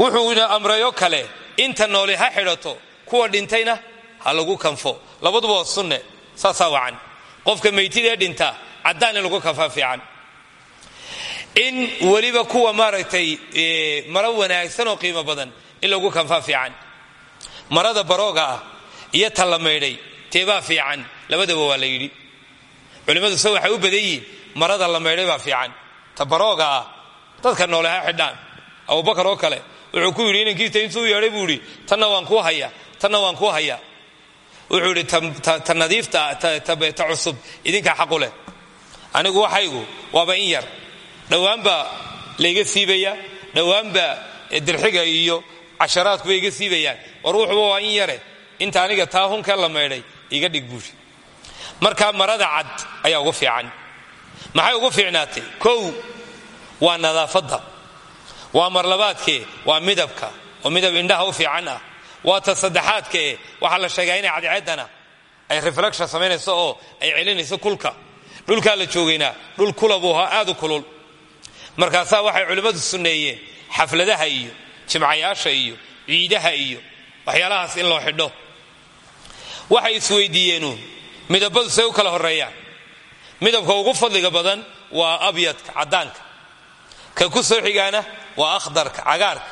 wuxuu ina amrayo kale inta nooli ha xidhato kuwa dhintayna ha lagu kanfo. Labaduba waa sunne saasaa wacan. Qofka maytidee dhinta caddaan lagu kanfaa in weliba kuwa maaragtay maro wanaagsan oo qiimo badan in lagu kanfaa fiican. Marada barooga ah iyo ta la maydhay fiican. Labadaba waa la yidhi. Culimmadu waxay u badan marada la maydhay fiican. Ta ah dadka noole ha xidhaan. Abubakar oo kale wuxuu ku yidhi inankiisa intuu yeedhay buu yidhi tanna waan kuu hayaa tanna waan kuu hayaa wuxuu yidhi ta nadiifta ta cusub idinkaa xaqu leh. Anigu waxaygu waaba in yar. Dhowaanbaa layga siibaya dhowaanbaa dirxiga iyo casharaadku bay iga siibayaan. War wuxuba waa in yare. Inta aniga taa hunka la maydhay iga dhig buuri markaa marada cad ayaa ugu fiican. Maxay ugu fiicnaatay? Kow waa nadaafadda waa marlabaadkee waa midabka oo midab indhaha u fiican ah. Waa ta saddexaadka eh waxaa la sheegaa inay cadceeddana ay reflection samaynayso oo ay celinayso kulka. Dhulkaa la joogaynaa dhul kula buu aad u kulul. Markaasaa waxay culimmadu sunneeyeen xafladaha iyo jimcayaasha iyo ciidaha iyo waxyaalahaas in loo xidho. Waxay isweydiiyeenuun midabadu say u kala horreeyaan. Midabka ugu fadliga badan waa abyadka caddaanka. Ka ku soo xigaana waa akhdarka cagaarka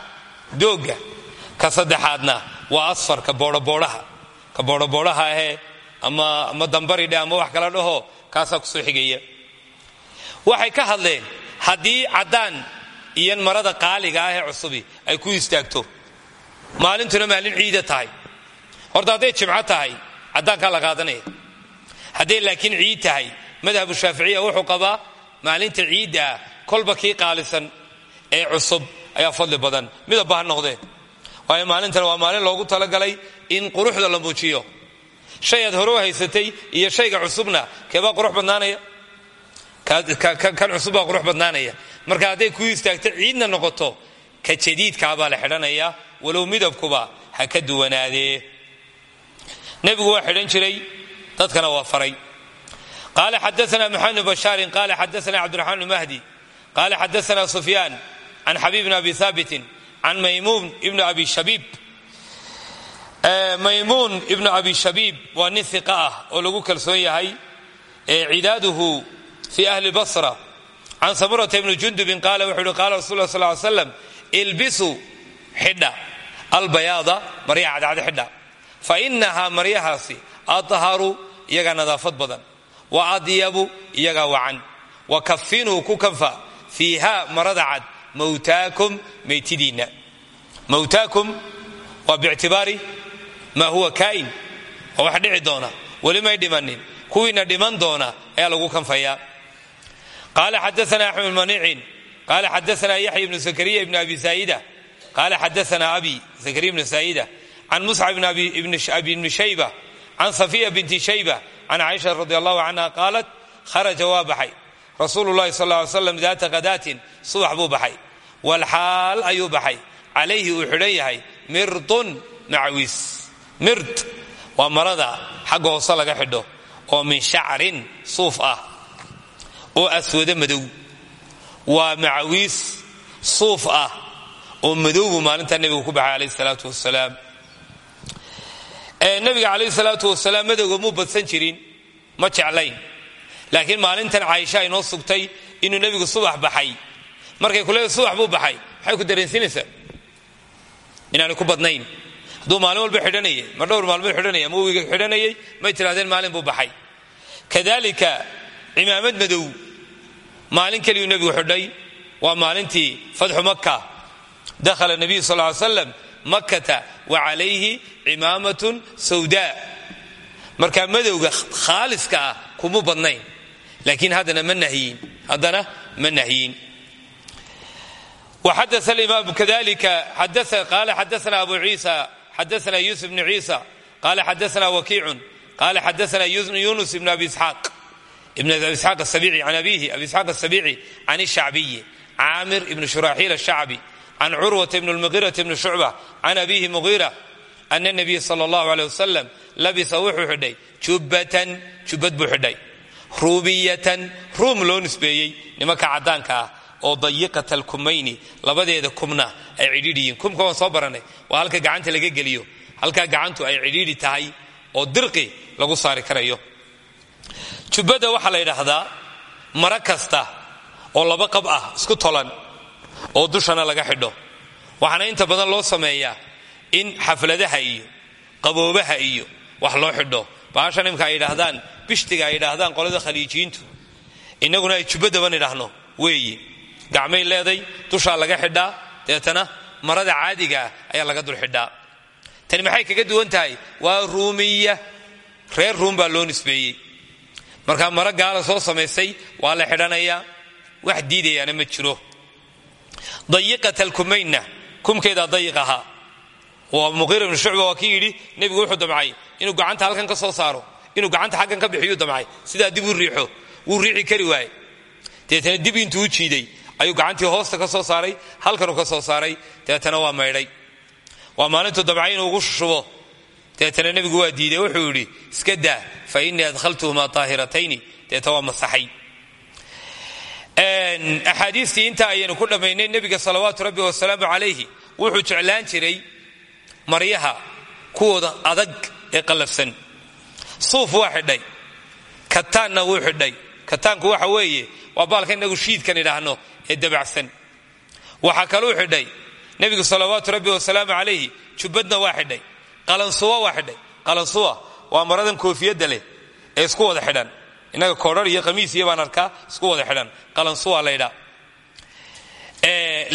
doogga ka saddexaadna waa asfarka boodhoboodhaha ka boodhoboodhaha ahee ama dambaridhe ama wax kala dhaho kaasaa ku soo xigaya. Waxay ka hadleen haddii caddaan iyo marada qaaliga ah ee cusubi ay ku istaagto maalintuna maalin ciida tahay. Horta hadday jimco tahay caddaankaa la qaadanaya. Hadday laakiin ciid tahay madhabu shaaficiya wuxuu qabaa maalinta ciiddaa kolba kii qaalisan ee cusub ayaa fadli badan. Midabba ha noqdeen waayo maalintan waa maalin loogu talagalay in quruxda la muujiyo. Shay aad hore u haysatay iyo shayga cusubna keebaa qurux badnaanaya? Kan cusub baa qurux badnaanaya. Marka hadday kuu istaagto ciidna noqoto ka jadiidkaabaa la xidhanayaa walow midabkuba ha ka duwanaadee nebigu waa xidhan jiray dadkana waa faray. Qaala xadaana maxamed bashaarin qaala xadaana cabdiraxmaan mahdi qaala xadaana sufyaan can xabiib bn abi haabitin can maymuun ibn abi shabiib maymuun ibnu abi shabiib waa nin iqa ah oo lagu kalsoon yahay cidaaduhu fi ahli basra can samurata ibni jundubin qaala wuxuu uhi qaala rasul lah sal ly slam ilbisuu xidha albayaada maryaha cadcad xidha fa inahaa maryahaasi adharu iyagaa nadaafad badan wa adyabu iyagaa wacan wa kafinuu ku kanfa fiiha marada cad mawtaakum meytidiinna mawtaakum waa bictibaari maa huwa kaa'in waa wax dhici doona weli may dhimanin kuwiina dhiman doona ayaa lagu kanfayaa. Qaala xadaana axmed manicin qaala xadaana yaxya ibnu zakariya ibn abi saa'ida qaala xadaana abi zakariya ibnu saa'ida can muscab ibni shayba can safiya binti shayba can caaisha radi allahu canha kharaja waa baxay rasuulu llahi sal slam daata kadaatin subax buu baxay. Walxaal ayuu baxay. Calayhi uu xidhan yahay. Mirdun macawiis mird. Waa marada xagga hoose laga xidho oo min shacrin suuf ah. Oo aswado madow. Waa macawiis suuf ah. Oo madowbu maalintaa nebigu ku baxay calayhi salaatu wasalaam nabiga calayhi salaatu wasalaam madowga muu badsan jirin? Ma jeclayn laakiin maalintan caaisha inoo sugtay inuu nebigu subax baxay. Markay kuleeda subax buu baxay. Maxay ku dareensinaysaa? Inaanay ku badnayn. Hadduu maalin walba xidhanayay ma dhowr maalmood xidhanaya ama wiga xidhanayay may tirahdeen maalin buu baxay. Kadalika cimaamad madow maalin keliyuu nebigu xidhay waa maalintii fatxu maka dakhala nabiyu sal ly slam makkata wa calayhi cimaamatun sawda marka madowga khaaliska ah badnayn laakiin haddana ma nahyin haddana ma nahyin وxadث الإmام kذلika qال xadثna أbu عيسى xadثna يوسف بن عيسى qال xadثna وكيع qال xadثna يونس بن أبي إسحاق بن أبي إسحاق السبيعي عن أبيه أبي إسحاق السبيعي عن الشعبي عامر بن شراحيل الشعبي عن عروة بن المغيرة بن شعبة عن أبيه مغيرة أن النبي صلى الله عليه وسلم labisa wuxuu xidhay jubbatan jubbad buu xidhay ruubiyatan ruum loo nisbeeyey nimanka caddaanka ah oo dayiqat alkumayni labadeeda kumna ay cidhiidhiyiin kumka waan soo baranay waa halka gacanta laga geliyo. Halkaa gacantu ay cidhiidhi tahay oo dirqi lagu saari karayo. Jubbadda waxaa la yidhaahdaa mara kasta oo laba qab ah isku tolan oo dushana laga xidho. Waxaana inta badan loo sameeyaa in xafladaha iyo qaboobaha iyo wax loo xidho baashan imka ay yidhaahdaan bishtiga ay yidhaahdaan qolada khaliijiyiintu innaguna ay jubadaban idhaahno weeyi gacmay leeday dushaa laga xidhaa deetana marada caadigaa ayaa laga dul xidhaa tani maxay kaga duwan tahay? Waa ruumiya reer ruum baa loo nisbeeyey. Markaa maro gaala soo samaysay waa la xidhanayaa wax diidayaana ma jiro. Dayiqat alkumaynna kumkeedaa dayiq ahaa waa muqiira ibnu shucba waa nebigu wuxuu damcay inuu gacanta halkan ka soo saaro inuu gacanta xaggan ka bixiyuu damcay. Sidaa dib u riixo wuu riixi kari waaye deetana dib intuu jiiday ayuu gacantii hoosta ka soo saaray halkanuu ka soo saaray. Deetana waa maydhay. Waa maalintuu inuu ugu shushubo. Deetana nebigu waa diiday wuxuu yidhi iska daa fa innii adkhaltuhumaa daahiratayni deeta waa masaxay. Axaadiistii intaa ayaynu ku dhammaynay nebiga salawaatu rabbi wasalaamu calayhi wuxuu jeclaan jiray maryaha kuwooda adag ee qallafsan. Suuf waa xidhay kataanna wuu xidhay. Kataanku waxa weeye waa baalka inagu shiidkan idhaahno ee dabacsan. Waxaa kaluu xidhay nebigu salawaatu rabbi wasalaamu calayhi jubbadna waa xidhay qalansuwa waa xidhay. Qalansuwa waa maradan koofiyadda leh ee isku wada xidhan. Innaga koodhar iyo qamiis iyo baan arkaa isku wada xidhan. Qalansuwa laydhaa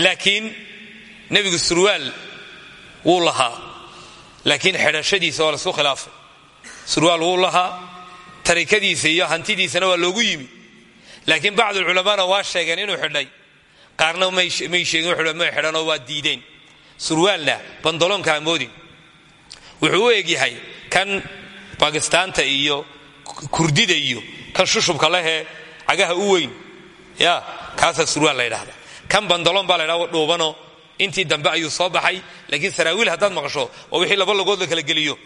laakiin nebigu surwaal wuu lahaa. Laakiin xidhashadiisa waa la isku khilaafay. Surwaal wuu lahaa tarikadiisa iyo hantidiisana waa loogu yimi. Laakiin bacdulculamaana waa sheegeen inuu xidhay. Qaarna may sheegin may xidhanoo waa diideen. Surwaalna bandaloonka amoodin wuxuu u egyahay kan bakistaanta iyo kurdida iyo kan shushubka lehee cagaha u weyn. Ya kaasaa surwaal la ydhahda kan bandaloon baa la ydhahda dhuubano intii dambe ayuu soo baxay laakiin saraawiil haddaad maqasho waa wixii laba lagood la kala geliyo.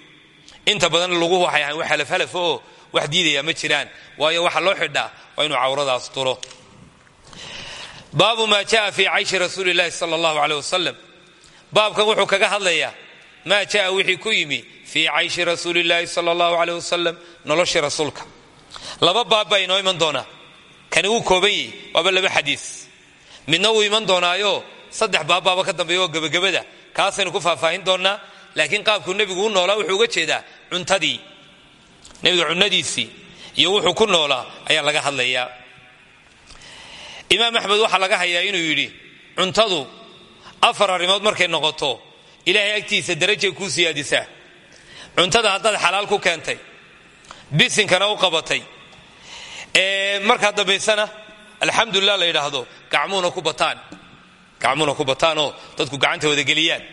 Inta badan laguhu waxay ahayn wax halafhalafo oo wax diidaya ma jiraan waayo waxa loo xidhaa waa inuu cawradaas duro baabu maa jaa fi cayshi rasuuli llahi sal allahu aleh wuxuu kaga hadlayaa maa jaa wixii ku yimi fii cayshi rasuuli llaahi sal allahu aleh noloshii rasuulka. Laba baab baa inoo iman doonaa. Kani wuu kooban yahi laba xadiis. Midna iman doonaayo saddex baabbaaba ka dambeeya oo gebagabada. Kaasaynu ku faahfaahin doonnaa laakiin qaabkuu nebigu u noolaa wuxuu uga jeedaa cuntadii. Nebiga cunnadiisii iyo wuxuu ku noolaa ayaa laga hadlayaa. Imaam axmed waxaa laga hayaa inuu yidhi cuntadu afar arrimood markay noqoto ilaahay agtiisa darajay kuu siyaadisaa cuntada haddaad xalaal ku keentay bisinkana u qabatay. Markaa dambaysana alxamdulilah la yidhaahdo gacmuuna ku bataan gacmuna ku bataanoo dadku gacanta wadageliyaan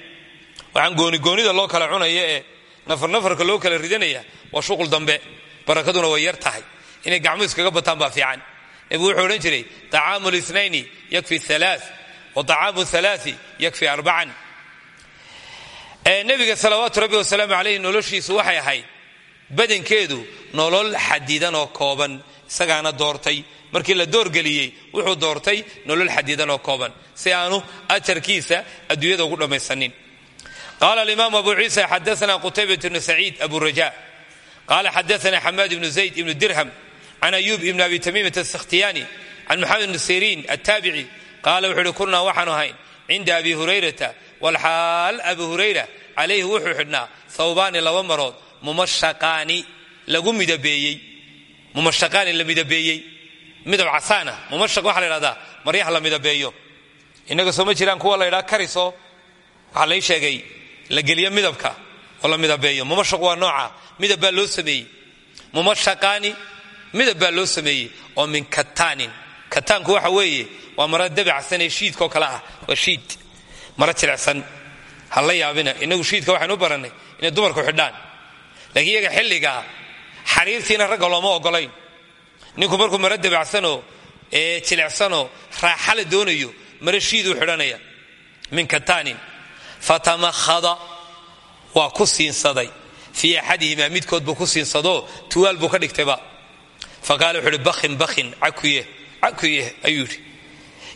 waxaan goonigoonida loo kala cunaya ee nafarnafarka loo kala ridanaya waa shuqul dambe. Barakaduna way yar tahay. Inay gacmuhu iskaga bataan baa fiican. Nebigu wuxuu odhan jiray acaamu linayni yakfi alaa wa acaamu alaai yakfi arbaan nebiga salawaatu rabbi wasalaamu aleyhi noloshiisu waxay ahayd badankeedu nolol xadidan oo kooban isagaana doortay. Markii la doorgeliyey wuxuu doortay nolol xadidan oo kooban. Si aanu ajarkiisa adduunyada ugu dhammaysanin qala alimaam abu ciisa xadaana qutaybat bnu saciid abu raja. Qala xadaana xamaad ibnu zayd ibnu dirham can ayub ibn abi tamiimat asikhtiyani can maxamed bni siriin attaabici. Qaala wuxuu uhi waxaanu ahayn cinda abi hurayrata walxaal abu hurayra calayhi wuxuu xidhnaa thawbaani laba marood mumashaqaani lagu midabeeyey mumashaqaani la midabeeyey. Midab casaana mumashaq waxaa la ydhahdaa maryaha la midabeeyo. Innaga soo ma jiraan kuwa la ydhaha kariso. Waxaa sheegay la geliyo midabka oo midabeeyo. Mumashaq waa nooca midab baa loo sameeyey. Mumashaqaani midab baa loo sameeyey oo min kataanin kataanku waxa weeye waa mara dabacsan ee shiidkaoo kale ah waa shiid. Mara jilicsan. Ha inagu shiidka waxaynu barannay inay dumarku xidhaan. Laakiin iyaga xilligaa xariirtiina ragga looma ogolayn ninku markuu mara dabacsanoo jilicsanoo raaxala doonayo mara shiiduu xidhanaya. Min kataanin fatamahada waa ku siinsaday. Fii axadihimaa midkood buu ku siinsadoo tuwaal buu ka dhigtayba faqaala wuxu uhi bahin bahin cakuye cakuye ayuu yidhi.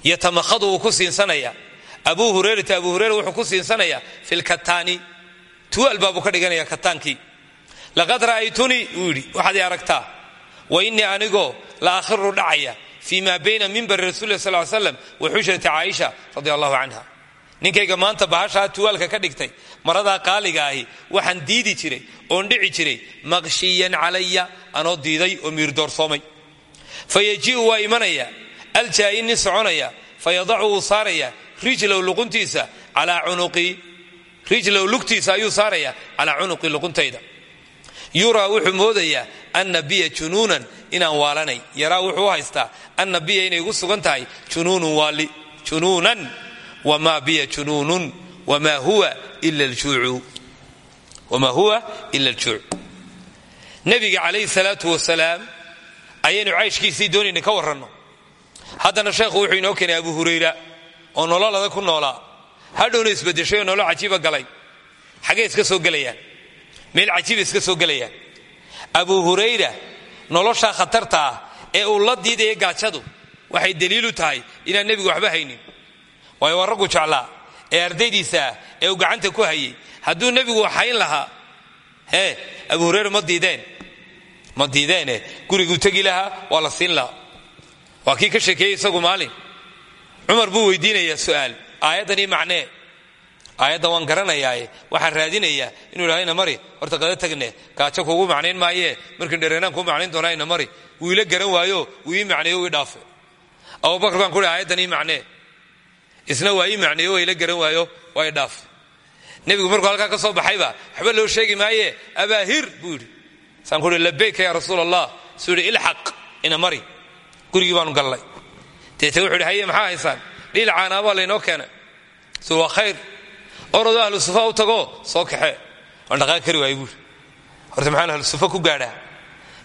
Yatamahadu wuu ku siinsanaya. Abu hurayrata abu hureyra wuxuu ku siinsanayaa fi lkataani tuwaal baabuu ka dhiganaya kataankii laqad ra'aytunii wuu yidhi waxaad aragtaa wa innii anigoo la akhiru dhacaya fii maa bayna mimbari rasuli sal slam wa xujrati caaisha radi allahu ninkayga maanta bahashaa tuwaalka ka dhigtay maradaa qaaliga ahi waxaan diidi jiray oon dhici jiray maqshiyan calaya anoo diiday oo miirdoorsoomay. Fa yajii'u waa imanaya aljaa'i nin soconaya fa yadacu wuu saaraya rijlow luquntiisa calaa cunuqii rijlow lugtiisa ayuu luquntayda yuraa wuxuu moodayaa anna biya junuunan inaan waalanay. Yaraa wuxuu haystaa anna biya inay igu sugan tahay junuunun waali junuunan. Wma biya junuunun wamaa huwa ila aljuuc nebiga calayhi salaatu wasalaam ayaynu cayshkiisii doonayna ka warranno. Haddana sheekhu wuxuu inoo keenay abu hurayra oo nolol ku noolaa. Hadhowna isbedeshay oo nolol cajiiba galay. Xaggay iska soo gelayaan meel cajiibay iska soo gelayaan abu hurayra noloshaa khatarta ah ee uu la diidaya gaajadu waxay daliilu tahay inaan nebigu waxba haynin. Waayo waa raggu jeclaa ee ardaydiisa ah ee uu gacanta ku hayay. Hadduu nebigu hayn lahaa hee abu hurayra ma diideen. Ma diideene? Guriguu tegi lahaa waa la siin lahaa. Waa kii ka sheekeeyey isagu maalin. Cumar buu weydiinayaa su'aal. Aayaddanii macnee aayadda waan garanayaaye waxaan raadinayaa inuu idhahayna mari horta qada tagne gaajo kuugu macnayn maayee markiin dhereenaan kuu macnayn doonaa ina mari. Wuu ila garan waayo wuu ii macneeyo ii dhaafe abubakar baan ku hi aayaddan ii isna waa ii macneeyo ila garan waayo waa i dhaafe nebigu markuu halkaa ka soo baxayba waxba loo sheegi maaye abaahir buu yidhi. Ku uhi labeyka ya rasuul allah suu yidhi ilxaq ina mari. Gurigii baanu gallay. Deete wuxuu haye maxaa haysaan? Dhiil caanaabaa laynoo keenay. Su waa orodoo ahlu sufa u tago soo kaxee waan dhaqaaqi kari waayey buuri horta maxaan ahlu sufa ku gaadhaa?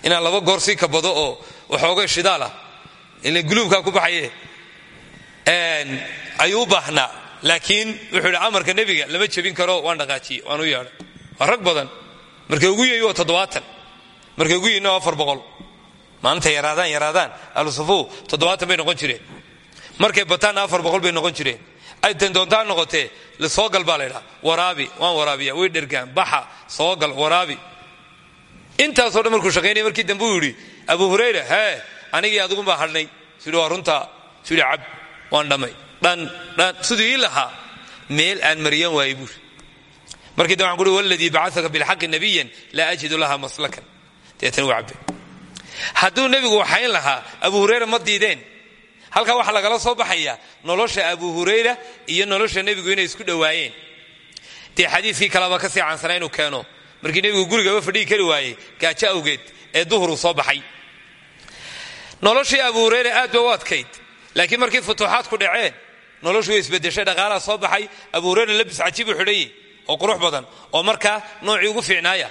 Inaan laba goor sii kabado oo waxoogay shidaal ah. Guluubkaa ku baxaye ayuu u laakiin wuxuu amarka nebiga lama jebin karo waan dhaqaajiyey waan u yeedhay. Waa rag badan. Markay ugu yeeyi waa markay ugu yeeyina waa afar boqol. Yaraadaan yaraadaan. Ahlu sufuu toddobaatan bay noqon jireen. Markay bataanna afar bay noqon jireen doontaa noqotee soogal baa laydhaa waraabi waan waraabiya way dhergaan baxa soogal waraabi. Intaasoo dhan markuu shaqaynaya markii dambe uu yidhi abu hurayra hee anigii adigumbaa hadhnay su yidhi waa runtaa su yidhi cab waan dhammay dhan dhan siduu ii lahaa meel aan maryan waayey buuri markii dambe waxan ku uhi waladii bacasaka bilxaqi nabiyan ajidu laha maslakan. Deetan wuu cabbe hadduu waxayn lahaa abu hurayra ma diideen halkaa waxaa lagala soo baxaya nolosha abu hurayra iyo nolosha nebigu inay isku dhowaayeen dee xadiiskii kaleba ka sii caansanaa inuu keeno. Markii nebigu gurigaba fadhigi kari waayey gaajo awgeed ee duhuru soo baxay. Noloshii abu hurayra aad ba u adkayd laakiin markii futuuxaadku dhaceen noloshu way isbedeshay dhaqaalaha soo baxay. Abu hurayra labis cajiib u xidhanyay oo qurux badan oo markaa noocii ugu fiicnaaya.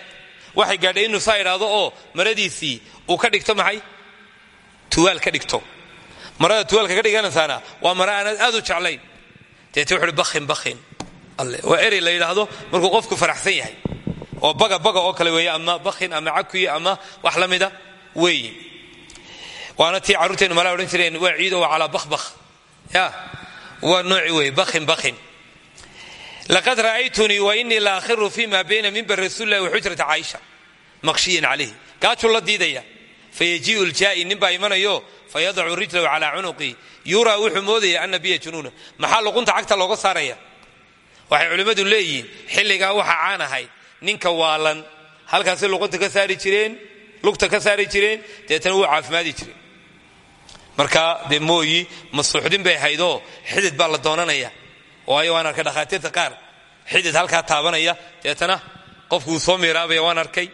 Waxay gaadhay inuu saa oo maradiisii uu ka dhigto maxay? Tuwaal ka dhigto marada tuwaalka ka dhiganaysaana waa mara aanaad aad u jeclayn. Deete wuxuuhi bakhin bakhin. Alle waa erey la markuu qofku faraxsan yahay. Oo baga baga oo kale weeye ama bakhin ama cakuye ama wax la mida. Waana tii carruurteennu malaa odhan jireen waa ciido waa calaa bakhbakh. Ya waa nooci weeye bakhin bakhin. Laqad ra'aytunii wa inii la akhiru fi ma bayna minbar rasuulillahi wa xujrata caaisha. Maqshiyan calayhi. Gaajuu la diidaya fayajiiu ljaa'i nin baa imanayo fayadacu rijlahu calaa cunuqi yuraa wuxuu moodaya ana biya junuuna maxaa luqunta cagta looga saaraya waxay culimmadu leeyihiin xilligaa waxa caan ahay ninka waalan halkaasay luqunta ka saari jireen lugta ka saari jireen deetana wuu caafimaadi jireen marka dee masuuxdin bay haydoo xidid baa la doonanaya waayo waan arkay dhakhaatiirta qaar xidid halkaa taabanaya deetana qofku uu soo miiraabaya waan arkay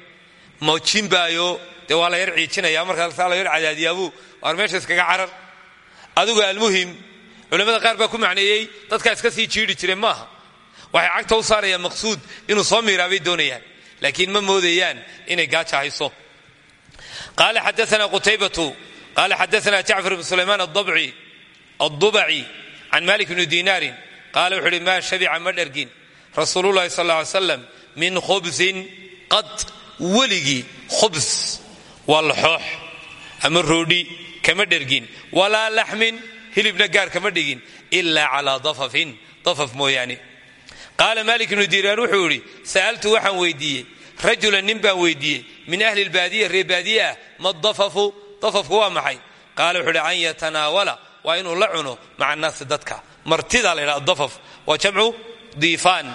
majinbaayo dee waa la yar ciijinaya markaasaa la yar cadaadiyaabuu waar meesha iskaga carar? Adigu almuhim culimmada qaar baa ku macneeyey dadkaa iska sii jiidhi jireen maaha. Waxay cagta u saarayaan maqsuud inuu soo miiraabay doonayaan. Laakiin ma moodayaan inay gaaja hayso. Qaala xadaana qutaybatu qaala xadaana jacfar bn sulaymaan addubaci can malik bni dinaarin. Qaala wuxuu uhi maa shabica ma dhergin rasuululahi sal ly slam min khubsin qad weligii khubs waa laxoox ama roodhi kama dhergin. Walaa laxmin hilibna gaar kama dhigin. Ilaa calaa dafafin dafaf mooyaane. Qaala malik ibnu diiraan wuxuu idhi sa'altu waxaan weydiiyey rajulan nin baan min ahli lbaadiya ree ah ma dafafu dafafku waa maxay? Qaala wuxuu an yatanaawala waa inuu la cuno maca annaasi dadka. Martida la ydhaha dafaf waa jamcu diifaan.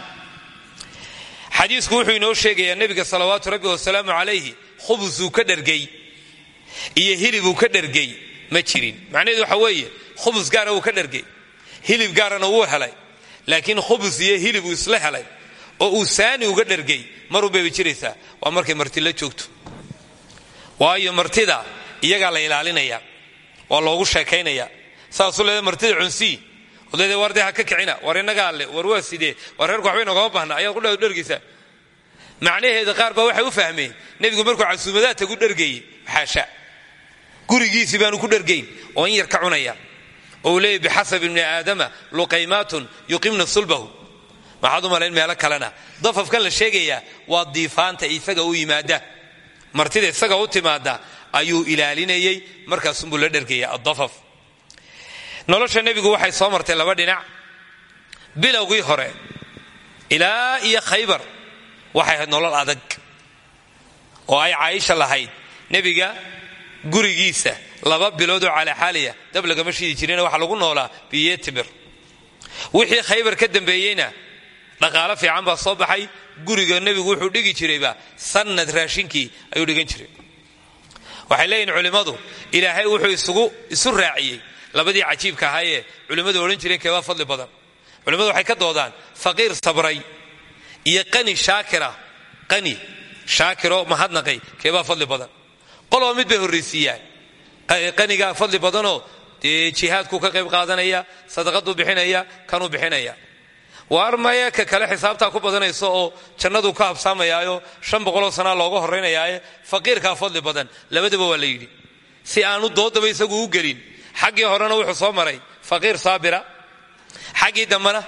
Wuxuu inoo sheegayaa nebiga salawaatu rabbi wasalaamu calayhi khubusuu ka dhergay iyo hilibuu ka dhergay ma jirin. Macnaheedu waxa weeye khubus gaara wuu ka dhergay hilib gaarana wuu helay laakiin khubus iyo hilib uu isla helay oo uu saani uga dhergay. Maruu bayba jiraysaa waa markay marti la joogto. Waayo martida iyagaa la ilaalinaya waa loogu sheekaynaya. Saasuu leeda martida cunsii odeede war dee ha ka kicina war innagaa le war waa sidee war reerku waxba inogama baahna ayaad qudhaa dhergaysaa macnaheeda qaar baa waxay u fahmeen nebigu markuu casuumadaha tagu dhergayey xaasha gurigiisii baanu ku dhergayn oo in yar ka cunaya oo uu leeyay bixasab ibni aadama luqaymaatun yuqimna sulbahu. Maxaad u malayn meelo kalena dafafkan la sheegayaa waa diifaanta isaga u yimaada martida isaga u timaada ayuu ilaalinayey markaasunbuu la dhergaya adafaf nolosha nebigu waxay soo martay laba dhinac. Bilowgii hore ilaa iyo khaybar waxay ahayd nolol adag oo ay caaisha lahayd. Nebiga gurigiisa laba biloodoo calaaxaaliya dab lagama shidi jirina waxaa lagu noolaa biyo timir. Wixii khaybar ka dambeeyeyna dhaqaalo fiican baa soo baxay. Guriga nebigu wuxuu dhigi jirayba sanad raashinkii ayuu dhigan jiray. Waxay leeyihiin culimmadu ilaahay wuxuu isu raaciyey. Labadii cajiibka ahaayee culimmadu odhan jireen keebaa fadli badan? Culimmadu waxay ka doodaan faqiir sabray iyo qani shaakira. Qani shaakiro mahadnaqay keebaa fadli badan. Qoloo mid bay horraysiiyaan. Qanigaa fadli badanoo dee jihaadku ka qayb qaadanaya sadaqaduu bixinaya kanuu bixinaya. Waar maya ka kale ku badanayso oo jannaduu ka habsaamayaayo shan boqoloo sanaa looga horraynayaaye faqiirkaa fadli badan. Labadaba waa la si aanu doodaba isagu u gelin xaggii horena wuxuu soo maray faqiir saabira. Xaggii dambena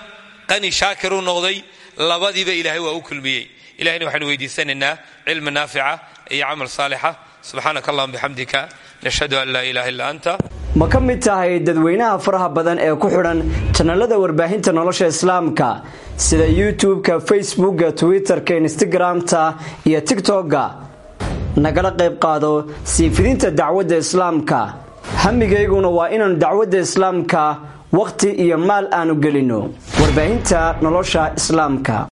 qani shaakiruu noqday labadiiba ilaahay waa u kulmiyey. Ilahayna waxaanu weydiisanaynaa cilmi naafica iyo camal saalixa. Subxaanaka allahuma bixamdika nashhadu an laa ilaha illa anta. Ma ka mid tahay dadweynaha faraha badan ee ku xidhan janalada warbaahinta nolosha islaamka sida youtube-ka facebookga twitter-ka instagram-ta iyo tigtokga nagala qayb qaado sii fidinta dacwadda islaamka. Hamigayguna waa inaannu dacwadda islaamka wakhti iyo maal aanu gelinno warbaahinta nolosha islaamka